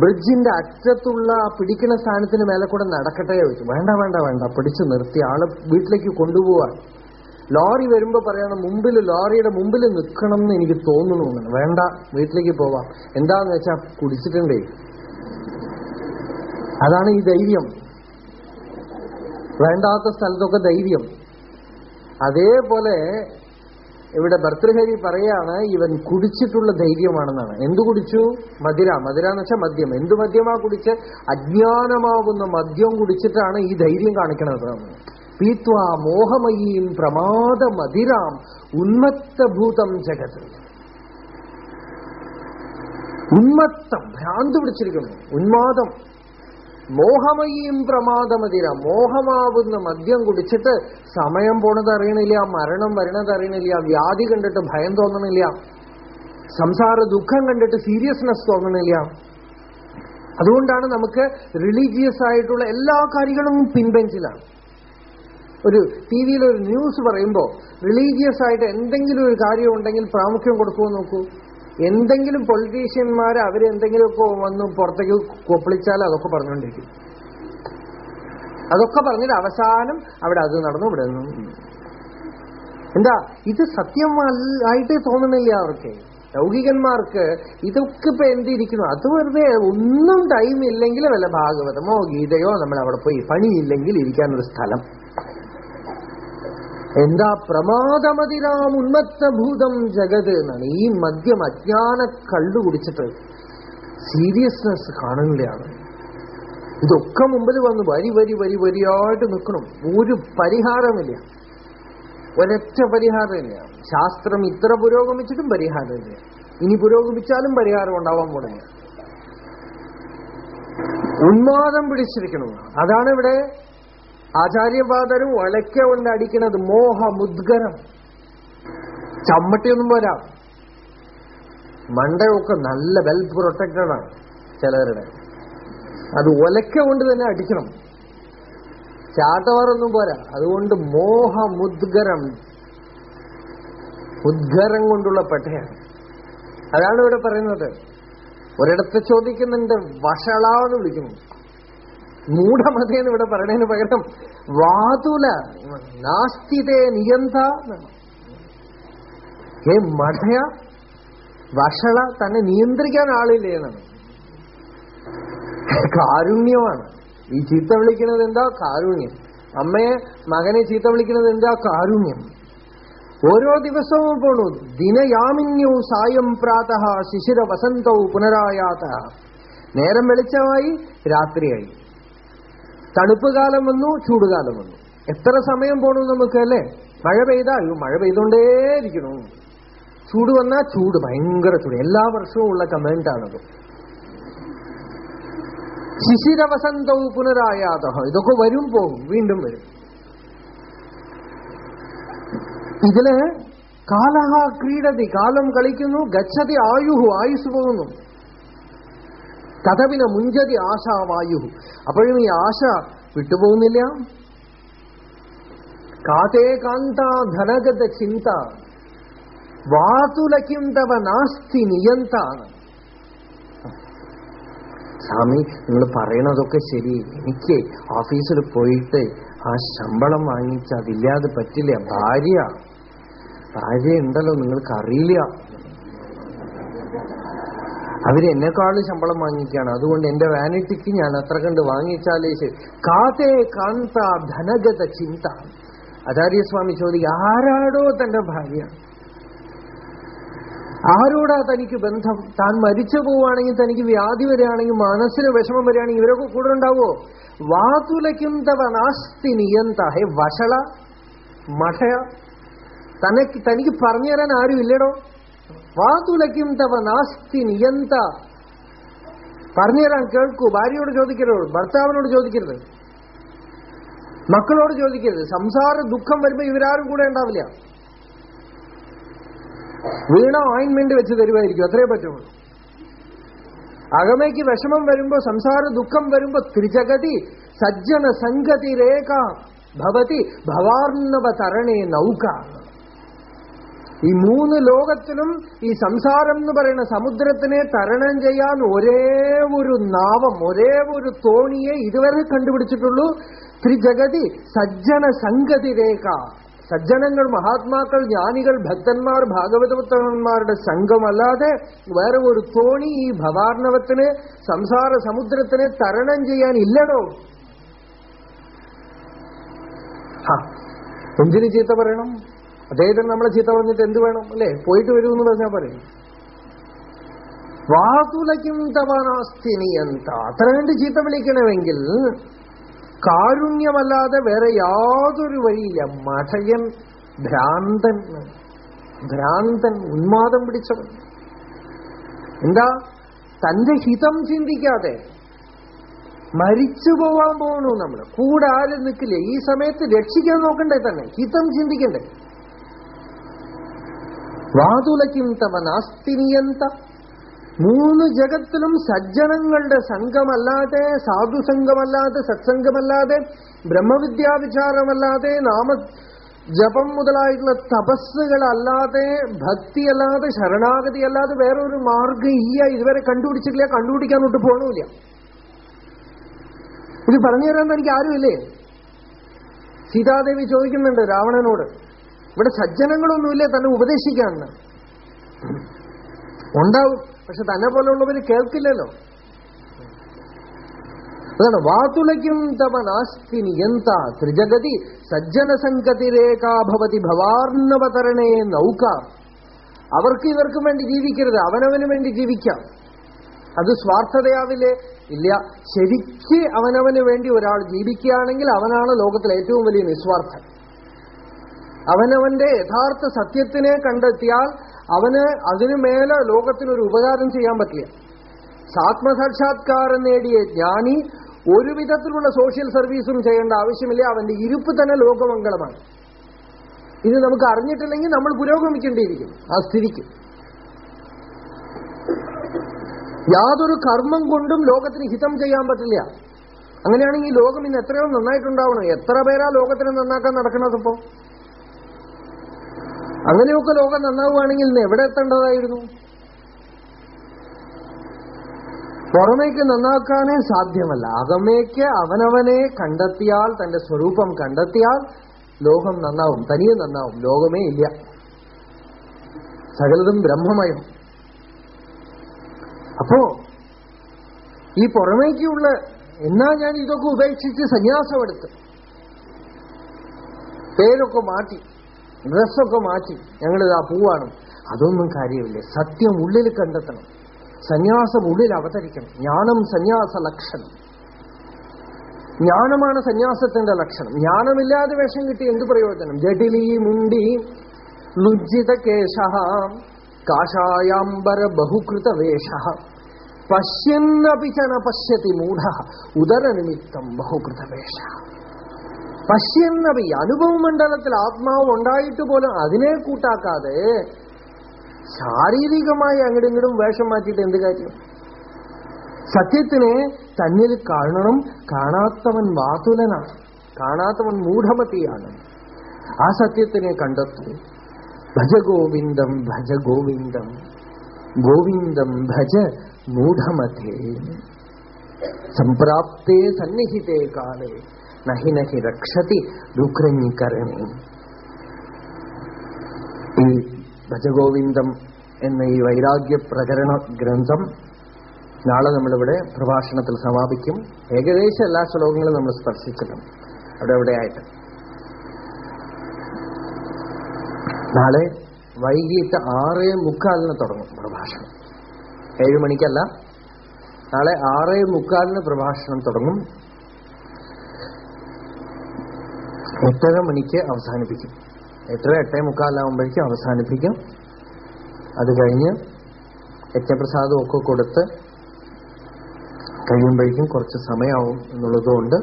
ബ്രിഡ്ജിന്റെ അറ്റത്തുള്ള പിടിക്കുന്ന സ്ഥാനത്തിന് മേലെ കൂടെ നടക്കട്ടെ വേണ്ട വേണ്ട വേണ്ട പിടിച്ചു നിർത്തി. ആൾ വീട്ടിലേക്ക് കൊണ്ടുപോവാൻ ലോറി വരുമ്പോ പറയണം മുമ്പിൽ ലോറിയുടെ മുമ്പിൽ നിൽക്കണം എന്ന് എനിക്ക് തോന്നുന്നു. വേണ്ട വീട്ടിലേക്ക് പോവാം. എന്താന്ന് വെച്ചാ കുടിച്ചിട്ടുണ്ടേ. അതാണ് ഈ ധൈര്യം. വേണ്ടാത്ത സ്ഥലത്തൊക്കെ ധൈര്യം. അതേപോലെ ഇവിടെ ഭർത്തൃഹരി പറയാണ് ഇവൻ കുടിച്ചിട്ടുള്ള ധൈര്യമാണെന്നാണ്. എന്തു കുടിച്ചു? മധുര. മധുര എന്ന് വെച്ചാൽ മദ്യം. എന്ത് മദ്യമാ കുടിച്ച്? അജ്ഞാനമാകുന്ന മദ്യം കുടിച്ചിട്ടാണ് ഈ ധൈര്യം കാണിക്കണത്. പീത്വ മോഹമയീം പ്രമാദ മദിരാം ഉന്മത്തഭൂതം ജഗത്. ഉന്മത്തം ഭ്രാന്ത് പിടിച്ചിരിക്കുന്നു. ഉന്മാദം. മോഹമയും പ്രമാദമതിര. മോഹമാവുന്ന മദ്യം കുടിച്ചിട്ട് സമയം പോണത് അറിയണില്ല മരണം വരണത് അറിയണില്ല വ്യാധി കണ്ടിട്ട് ഭയം തോന്നണില്ല സംസാര ദുഃഖം കണ്ടിട്ട് സീരിയസ്നെസ് തോന്നണില്ല. അതുകൊണ്ടാണ് നമുക്ക് റിലീജിയസ് ആയിട്ടുള്ള എല്ലാ കാര്യങ്ങളും പിൻബെഞ്ചിലാണ്. ഒരു ടി വിയിൽ ഒരു ന്യൂസ് പറയുമ്പോൾ റിലീജിയസ് ആയിട്ട് എന്തെങ്കിലും ഒരു കാര്യം ഉണ്ടെങ്കിൽ പ്രാമുഖ്യം കൊടുക്കുമോ നോക്കൂ. എന്തെങ്കിലും പൊളിറ്റീഷ്യന്മാർ അവരെന്തെങ്കിലുമൊക്കെ വന്ന് പുറത്തേക്ക് കൊപ്പിളിച്ചാൽ അതൊക്കെ പറഞ്ഞുകൊണ്ടിരിക്കും. അതൊക്കെ പറഞ്ഞിട്ട് അവസാനം അവിടെ അത് നടന്നു ഇവിടെ എന്താ ഇത് സത്യം ആയിട്ട് ആയിട്ടേ തോന്നണില്ല അവർക്ക്. ലൗകികന്മാർക്ക് ഇതൊക്കെ ഇപ്പൊ എന്തിരിക്കുന്നു? അത് വെറുതെ ഒന്നും ടൈം ഇല്ലെങ്കിലും വല്ല ഭാഗവതമോ ഗീതയോ നമ്മൾ അവിടെ പോയി പണിയില്ലെങ്കിൽ ഇരിക്കാനൊരു സ്ഥലം. എന്താ പ്രമാദമതിരാം ഉന്മത്തഭൂതം ജഗത് എന്നാണ്. ഈ മദ്യം അജ്ഞാന കള്ളു കുടിച്ചിട്ട് സീരിയസ്നെസ് കാണുകയാണ്. ഇതൊക്കെ മുമ്പിൽ വന്ന് വരി വരി വരി വരിയായിട്ട് നിൽക്കണം. ഒരു പരിഹാരമില്ല ഒരൊറ്റ പരിഹാരമില്ല ശാസ്ത്രം ഇത്ര പുരോഗമിച്ചിട്ടും പരിഹാരമില്ല ഇനി പുരോഗമിച്ചാലും പരിഹാരം ഉണ്ടാവാൻ പോണില്ല. ഉന്മാദം പിടിച്ചിരിക്കണം അതാണ് ഇവിടെ ആചാര്യപാദരും ഒലക്ക കൊണ്ട് അടിക്കുന്നത് മോഹമുദ്ഗരം ചമ്മട്ടിയൊന്നും പോരാ. മണ്ടയൊക്കെ നല്ല വെൽ പ്രൊട്ടക്റ്റഡാണ് ചിലവരുടെ അത് ഒലയ്ക്ക കൊണ്ട് തന്നെ അടിക്കണം. ചാട്ടവാറൊന്നും പോരാ. അതുകൊണ്ട് മോഹമുദ്ഗരം ഉദ്ഗരം കൊണ്ടുള്ള പെട്ടയാണ്. അതാണ് ഇവിടെ പറയുന്നത്. ഒരിടത്ത് ചോദിക്കുന്നുണ്ട് വഷള എന്ന് വിളിക്കുന്നു. മൂഢമതയെന്ന് ഇവിടെ പറയുന്നതിന് പകരം വാതുല നാസ്തിതേ നിയന്ത ഏ മഠയ വഷള തന്നെ നിയന്ത്രിക്കാൻ ആളില്ലേ എന്നാണ്. കാരുണ്യമാണ്. ഈ ചീത്ത വിളിക്കുന്നത് എന്താ? കാരുണ്യം. അമ്മയെ മകനെ ചീത്ത വിളിക്കുന്നത് എന്താ? കാരുണ്യം. ഓരോ ദിവസവും പോണു. ദിനയാമിന്യു സായം പ്രാത ശിശിര വസന്തവും പുനരായാത. നേരം വെളിച്ചമായി രാത്രിയായി. തണുപ്പ് കാലം വന്നു ചൂടുകാലം വന്നു. എത്ര സമയം പോണു നമുക്ക് അല്ലേ? മഴ പെയ്താൽ മഴ പെയ്തുകൊണ്ടേയിരിക്കണു ചൂട് വന്നാൽ ചൂട് ഭയങ്കര ചൂട്. എല്ലാ വർഷവും ഉള്ള കമന്റ് ആണത് ശിശിരവസന്തവും പുനരായാതഹ ഇതൊക്കെ വരും പോകും വീണ്ടും വരും. ഇതിൽ കാലഹ ക്രീഡതി കാലം കളിക്കുന്നു ഗച്ഛതി ആയുഹു ആയുസ് പോകുന്നു. കഥവിന മുഞ്ചതി ആശാവായു അപ്പോഴും ഈ ആശ വിട്ടുപോകുന്നില്ല. കാതേ കാന്ത ധനഗത ചിന്ത. വാതുലയ്ക്കും തവ നാസ്തി നിയന്ത. സ്വാമി നിങ്ങൾ പറയണതൊക്കെ ശരി. എനിക്ക് ഓഫീസിൽ പോയിട്ട് ആ ശമ്പളം വാങ്ങിച്ച് അതില്ലാതെ പറ്റില്ല. ഭാര്യ. ഭാര്യ ഉണ്ടല്ലോ നിങ്ങൾക്ക് അറിയില്ല അവർ എന്നെക്കാൾ ശമ്പളം വാങ്ങിക്കുകയാണ്. അതുകൊണ്ട് എന്റെ വാനിറ്റിക്ക് ഞാൻ അത്ര കണ്ട് വാങ്ങിച്ചാലേ ശരി. കാന്ത ധനഗത ചിന്ത. ആചാര്യസ്വാമി ചോദിക്കുക ആരാടോ തന്റെ ഭാര്യ? ആരോടാ തനിക്ക് ബന്ധം? താൻ മരിച്ചു പോവുകയാണെങ്കിൽ തനിക്ക് വ്യാധി വരികയാണെങ്കിൽ മനസ്സിന് വിഷമം വരികയാണെങ്കിൽ ഇവരൊക്കെ കൂടെ ഉണ്ടാവോ വാതുലയ്ക്കും തവ നാസ്തി നിയന്ത. ഹേ വഷള മഷയ തനിക്ക് തനിക്ക് പറഞ്ഞു തരാൻ ആരും ഇല്ലടോ വാതുലയ്ക്കും തവ നാസ്തി നിയന്ത. പറഞ്ഞുതരാൻ കേൾക്കൂ ഭാര്യയോട് ചോദിക്കരുത് ഭർത്താവിനോട് ചോദിക്കരുത്. മക്കളോട് ചോദിക്കരുത് സംസാര ദുഃഖം വരുമ്പോ ഇവരാരും കൂടെ ഉണ്ടാവില്ല. വീണ ഓയിൻമെന്റ് വെച്ച് തരുമായിരിക്കും അത്രേ പറ്റുള്ളൂ. അകമയ്ക്ക് വിഷമം വരുമ്പോ സംസാര ദുഃഖം വരുമ്പോ ത്രിജഗതി സജ്ജന സംഗതി രേഖ ഭവതി ഭവാർണവ തരണേ നൗക. ഈ മൂന്ന് ലോകത്തിലും ഈ സംസാരം എന്ന് പറയുന്ന സമുദ്രത്തിനെ തരണം ചെയ്യാൻ ഒരേ ഒരു നാവം ഒരേ ഒരു തോണിയെ ഇതുവരെ കണ്ടുപിടിച്ചിട്ടുള്ളൂ. ത്രിജഗതി സജ്ജന സംഗതി രേഖ സജ്ജനങ്ങൾ മഹാത്മാക്കൾ ജ്ഞാനികൾ ഭക്തന്മാർ ഭാഗവതപുത്രന്മാരുടെ സംഘമല്ലാതെ വേറെ ഒരു തോണി ഈ ഭവാർണവത്തിന് സംസാര സമുദ്രത്തിനെ തരണം ചെയ്യാൻ ഇല്ലടോ? എന്തിനു ചീത്ത പറയണം? അദ്ദേഹത്തിന് നമ്മളെ ചീത്ത പറഞ്ഞിട്ട് എന്ത് വേണം? അല്ലേ? പോയിട്ട് വരൂ എന്ന് പറഞ്ഞാൽ പറയും വാതുലയ്ക്കും തവാനാസ്തിനി നിയന്ത അത്ര കണ്ട് ചീത്ത വിളിക്കണമെങ്കിൽ കാരുണ്യമല്ലാതെ വേറെ യാതൊരു വഴിയില്ല. മഠയൻ ഭ്രാന്തൻ. ഭ്രാന്തൻ ഉന്മാദം പിടിച്ചവൻ. എന്താ? തന്റെ ഹിതം ചിന്തിക്കാതെ മരിച്ചു പോവാൻ പോകണു നമ്മൾ കൂടെ നിൽക്കില്ല ഈ സമയത്ത് രക്ഷിക്കാൻ നോക്കണ്ടേ തന്നെ? ഹിതം ചിന്തിക്കണ്ടേ? വാതുലയ്ക്കും തമ നാസ്തിനിയന്ത. മൂന്ന് ജഗത്തിലും സജ്ജനങ്ങളുടെ സംഘമല്ലാതെ സാധുസംഘമല്ലാതെ സത്സംഗമല്ലാതെ ബ്രഹ്മവിദ്യാവിചാരമല്ലാതെ നാമ ജപം മുതലായിട്ടുള്ള തപസ്സുകളല്ലാതെ ഭക്തിയല്ലാതെ ശരണാഗതി അല്ലാതെ വേറൊരു മാർഗം ഇല്ല ഇതുവരെ കണ്ടുപിടിച്ചിട്ടില്ല കണ്ടുപിടിക്കാനോട്ട് പോകണമില്ല ഇത് പറഞ്ഞു തരാൻ എനിക്ക് ആരുമില്ലേ? സീതാദേവി ചോദിക്കുന്നുണ്ട് രാവണനോട്. ഇവിടെ സജ്ജനങ്ങളൊന്നുമില്ല തന്നെ ഉപദേശിക്കാൻ ഉണ്ടാവും. പക്ഷെ തന്നെ പോലെയുള്ളവർ കേൾക്കില്ലല്ലോ. അതാണ് വാതുലയ്ക്കും തവ നാസ്തി നിയന്ത ത്രിജഗതി സജ്ജന സംഗതിരേഖാഭവതി ഭവാർണവതരണേ നൗക. അവർക്ക് ഇവർക്കും വേണ്ടി ജീവിക്കരുത് അവനവന് വേണ്ടി ജീവിക്കാം. അത് സ്വാർത്ഥതയാവില്ലേ? ഇല്ല. ശരിക്ക് അവനവന് വേണ്ടി ഒരാൾ ജീവിക്കുകയാണെങ്കിൽ അവനാണ് ലോകത്തിലെ ഏറ്റവും വലിയ നിസ്വാർത്ഥൻ. അവനവന്റെ യഥാർത്ഥ സത്യത്തിനെ കണ്ടെത്തിയാൽ അവന് അതിനു മേലെ ലോകത്തിനൊരു ഉപകാരം ചെയ്യാൻ പറ്റില്ല. സാത്മസാക്ഷാത്കാരം നേടിയ ജ്ഞാനി ഒരു വിധത്തിലുള്ള സോഷ്യൽ സർവീസും ചെയ്യേണ്ട ആവശ്യമില്ല. അവന്റെ ഇരുപ്പ് തന്നെ ലോകമംഗളമാണ്. ഇത് നമുക്ക് അറിഞ്ഞിട്ടില്ലെങ്കിൽ നമ്മൾ പുരോഗമിക്കേണ്ടിയിരിക്കും. ആ സ്ഥിതിക്ക്. യാതൊരു കർമ്മം കൊണ്ടും ലോകത്തിന് ഹിതം ചെയ്യാൻ പറ്റില്ല. അങ്ങനെയാണെങ്കിൽ ലോകം ഇന്ന് എത്രയോ നന്നായിട്ടുണ്ടാവണം. എത്ര പേരാ ലോകത്തിന് നന്നാക്കാൻ നടക്കണത് ഇപ്പോ അങ്ങനെയൊക്കെ ലോകം നന്നാവുകയാണെങ്കിൽ ഇന്ന് എവിടെ എത്തേണ്ടതായിരുന്നു? പുറമേക്ക് നന്നാക്കാനേ സാധ്യമല്ല. അകമേക്ക് അവനവനെ കണ്ടെത്തിയാൽ തന്റെ സ്വരൂപം കണ്ടെത്തിയാൽ ലോകം നന്നാവും. തനിയെ നന്നാവും. ലോകമേ ഇല്ല. സകലതും ബ്രഹ്മമയം. അപ്പോ ഈ പുറമേക്കുള്ള എന്നാ ഞാൻ ഇതൊക്കെ ഉപേക്ഷിച്ച് സന്യാസമെടുത്ത്? പേരൊക്കെ മാറ്റി. ഡ്രസ്സൊക്കെ മാറ്റി. ഞങ്ങളിതാ പോവാണ്. അതൊന്നും കാര്യമില്ല. സത്യം ഉള്ളിൽ കണ്ടെത്തണം. സന്യാസം ഉള്ളിൽ അവതരിക്കണം. ജ്ഞാനം സന്യാസ ലക്ഷണം. ജ്ഞാനമാണ് സന്യാസത്തിന്റെ ലക്ഷണം. ജ്ഞാനമില്ലാതെ വേഷം കിട്ടി എന്ത് പ്രയോജനം? ജഡിലി മുണ്ടി ലുജ്ജിത കേശ കാഷായാംബര ബഹുകൃത വേഷ പശ്യന്നപി പശ്യതി മൂഢ. ഉദരനിമിത്തം ബഹുകൃത വേഷ പശ്യന്നപി അനുഭവ മണ്ഡലത്തിൽ ആത്മാവ് ഉണ്ടായിട്ട് പോലും അതിനെ കൂട്ടാക്കാതെ ശാരീരികമായി അങ്ങോട്ടും വേഷം മാറ്റിയിട്ട് എന്ത് കാര്യം? സത്യത്തിനെ തന്നിൽ കാണണം കാണാത്തവൻ വാതുലനാണ് കാണാത്തവൻ മൂഢമതിയാണ്. ആ സത്യത്തിനെ കണ്ടെത്തു. ഭജ ഗോവിന്ദം ഭജ ഗോവിന്ദം ഭജ മൂഢമതേ. സംപ്രാപ്തേ സന്നിഹിതേ കാലേ. നഹി രക്ഷതി ദുഃഖഞ്ഞിക്കരണി ഈ ഭജഗോവിന്ദം എന്ന ഈ വൈരാഗ്യ പ്രകരണ ഗ്രന്ഥം നാളെ നമ്മളിവിടെ പ്രഭാഷണത്തിൽ സമാപിക്കും. ഏകദേശം എല്ലാ ശ്ലോകങ്ങളും നമ്മൾ സ്പർശിച്ചിട്ടുണ്ട് അവിടെ എവിടെയായിട്ട് നാളെ വൈകിട്ട് ആറേ മുക്കാലിന് തുടങ്ങും പ്രഭാഷണം. ഏഴു മണിക്കല്ല. നാളെ ആറേ മുക്കാലിന് പ്രഭാഷണം തുടങ്ങും. എട്ടര മണിക്ക് അവസാനിപ്പിക്കും. എട്ടര എട്ടേ മുക്കാലാവുമ്പോഴേക്കും അവസാനിപ്പിക്കും. അത് കഴിഞ്ഞ് യജ്ഞപ്രസാദം ഒക്കെ കൊടുത്ത് കഴിയുമ്പോഴേക്കും കുറച്ച് സമയമാവും എന്നുള്ളതുകൊണ്ട്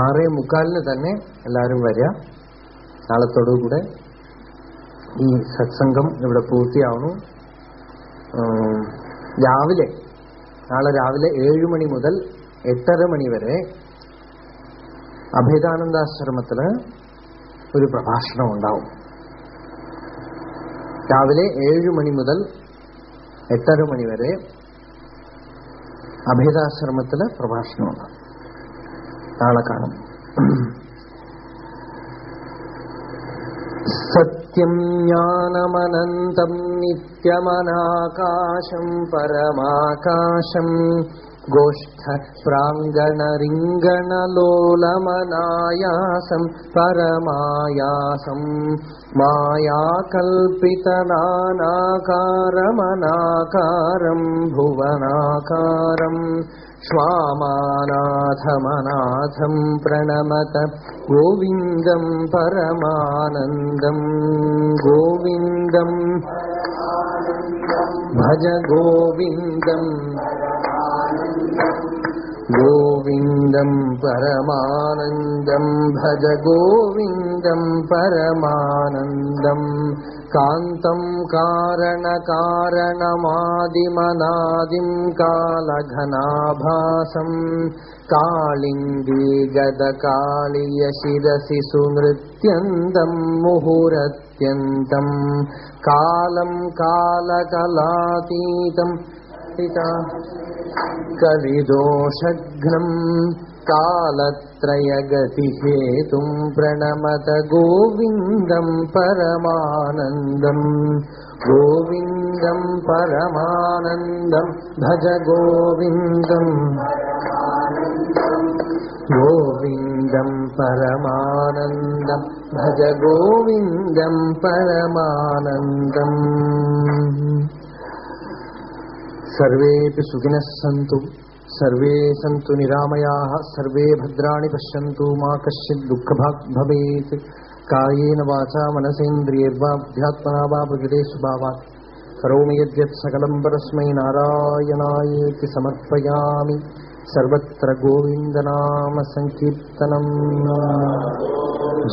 ആറേ മുക്കാലിന് തന്നെ എല്ലാവരും വരിക. നാളത്തോടുകൂടെ ഈ സത്സംഗം ഇവിടെ പൂർത്തിയാവണം രാവിലെ നാളെ രാവിലെ ഏഴു മണി മുതൽ എട്ടര മണി വരെ അഭേദാനന്ദാശ്രമത്തിൽ ഒരു പ്രഭാഷണം ഉണ്ടാവും. രാവിലെ ഏഴു മണി മുതൽ എട്ടര മണി വരെ അഭേദാശ്രമത്തിൽ പ്രഭാഷണമുണ്ട് നാളെ കാണും. സത്യം ജ്ഞാനമനന്തം നിത്യമനാകാശം പരമാകാശം गोष्ठ गोष्ठप्राङ्गणरिङ्गणलोलमनायासं परमायासं मायाकल्पितनानाकारमनाकारं भुवनाकारम् स्वामानाथमनाथं प्रणमत गोविन्दं परमानन्दम् गोविन्दम् भज गोविन्दम् गोविन्दम् परमानन्दम् भज गोविन्दम् परमानन्दम् कान्तम् कारणकारणमादिमनादिम् कालघनाभासम् कालिन्दे गदकालीयशिरसि सुनृत्यन्तम् मुहुरत्यन्तम् कालम् कालकलातीतम् पतिता कलिदोषघ्नम् कालत्रयगतिहेतुम् प्रणमत गोविन्दम् परमानन्दम् गोविन्दम् परमानन्दम् भज गोविन्दम् गोविन्दम् परमानन्दम् भज गोविन्दम् परमानन्दम् సర్వేపి సుఖినః సంతు. సర్వే సంతు నిరామయాః సర్వే భద్రాణి పశ్యంతు మా కశ్చిత్ దుఃఖభాగ్ భవేత్. కాయేన వాచా మనసేంద్రియర్వా అధ్యాత్మనా వా ప్రకృతేషు భావాత్ కరోమి యద్యత్ సకలం పరస్మై నారాయణాయేతి సమర్పయామి. सर्वत्र गोविन्दनाम सङ्कीर्तनम्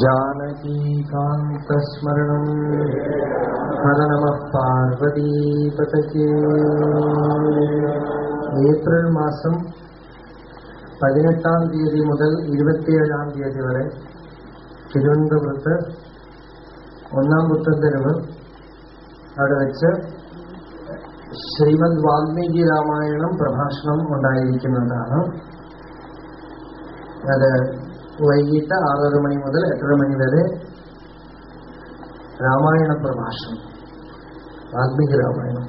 जानकीकान्तस्मरणम् हर नमः പാർവതീപതയ്ക്ക് ഏപ്രിൽ മാസം പതിനെട്ടാം തീയതി മുതൽ ഇരുപത്തിയേഴാം തീയതി വരെ തിരുവനന്തപുരത്ത് ഒന്നാം പുത്തൻതെരുവ് അവിടെ വെച്ച് ശ്രീമദ് വാൽമീകി രാമായണം പ്രഭാഷണം ഉണ്ടായിരിക്കുന്നതാണ്. അത് വൈകിട്ട് ആറര മണി മുതൽ എട്ടര മണി വരെ രാമായണ പ്രഭാഷണം വാൽമീകി രാമായണം.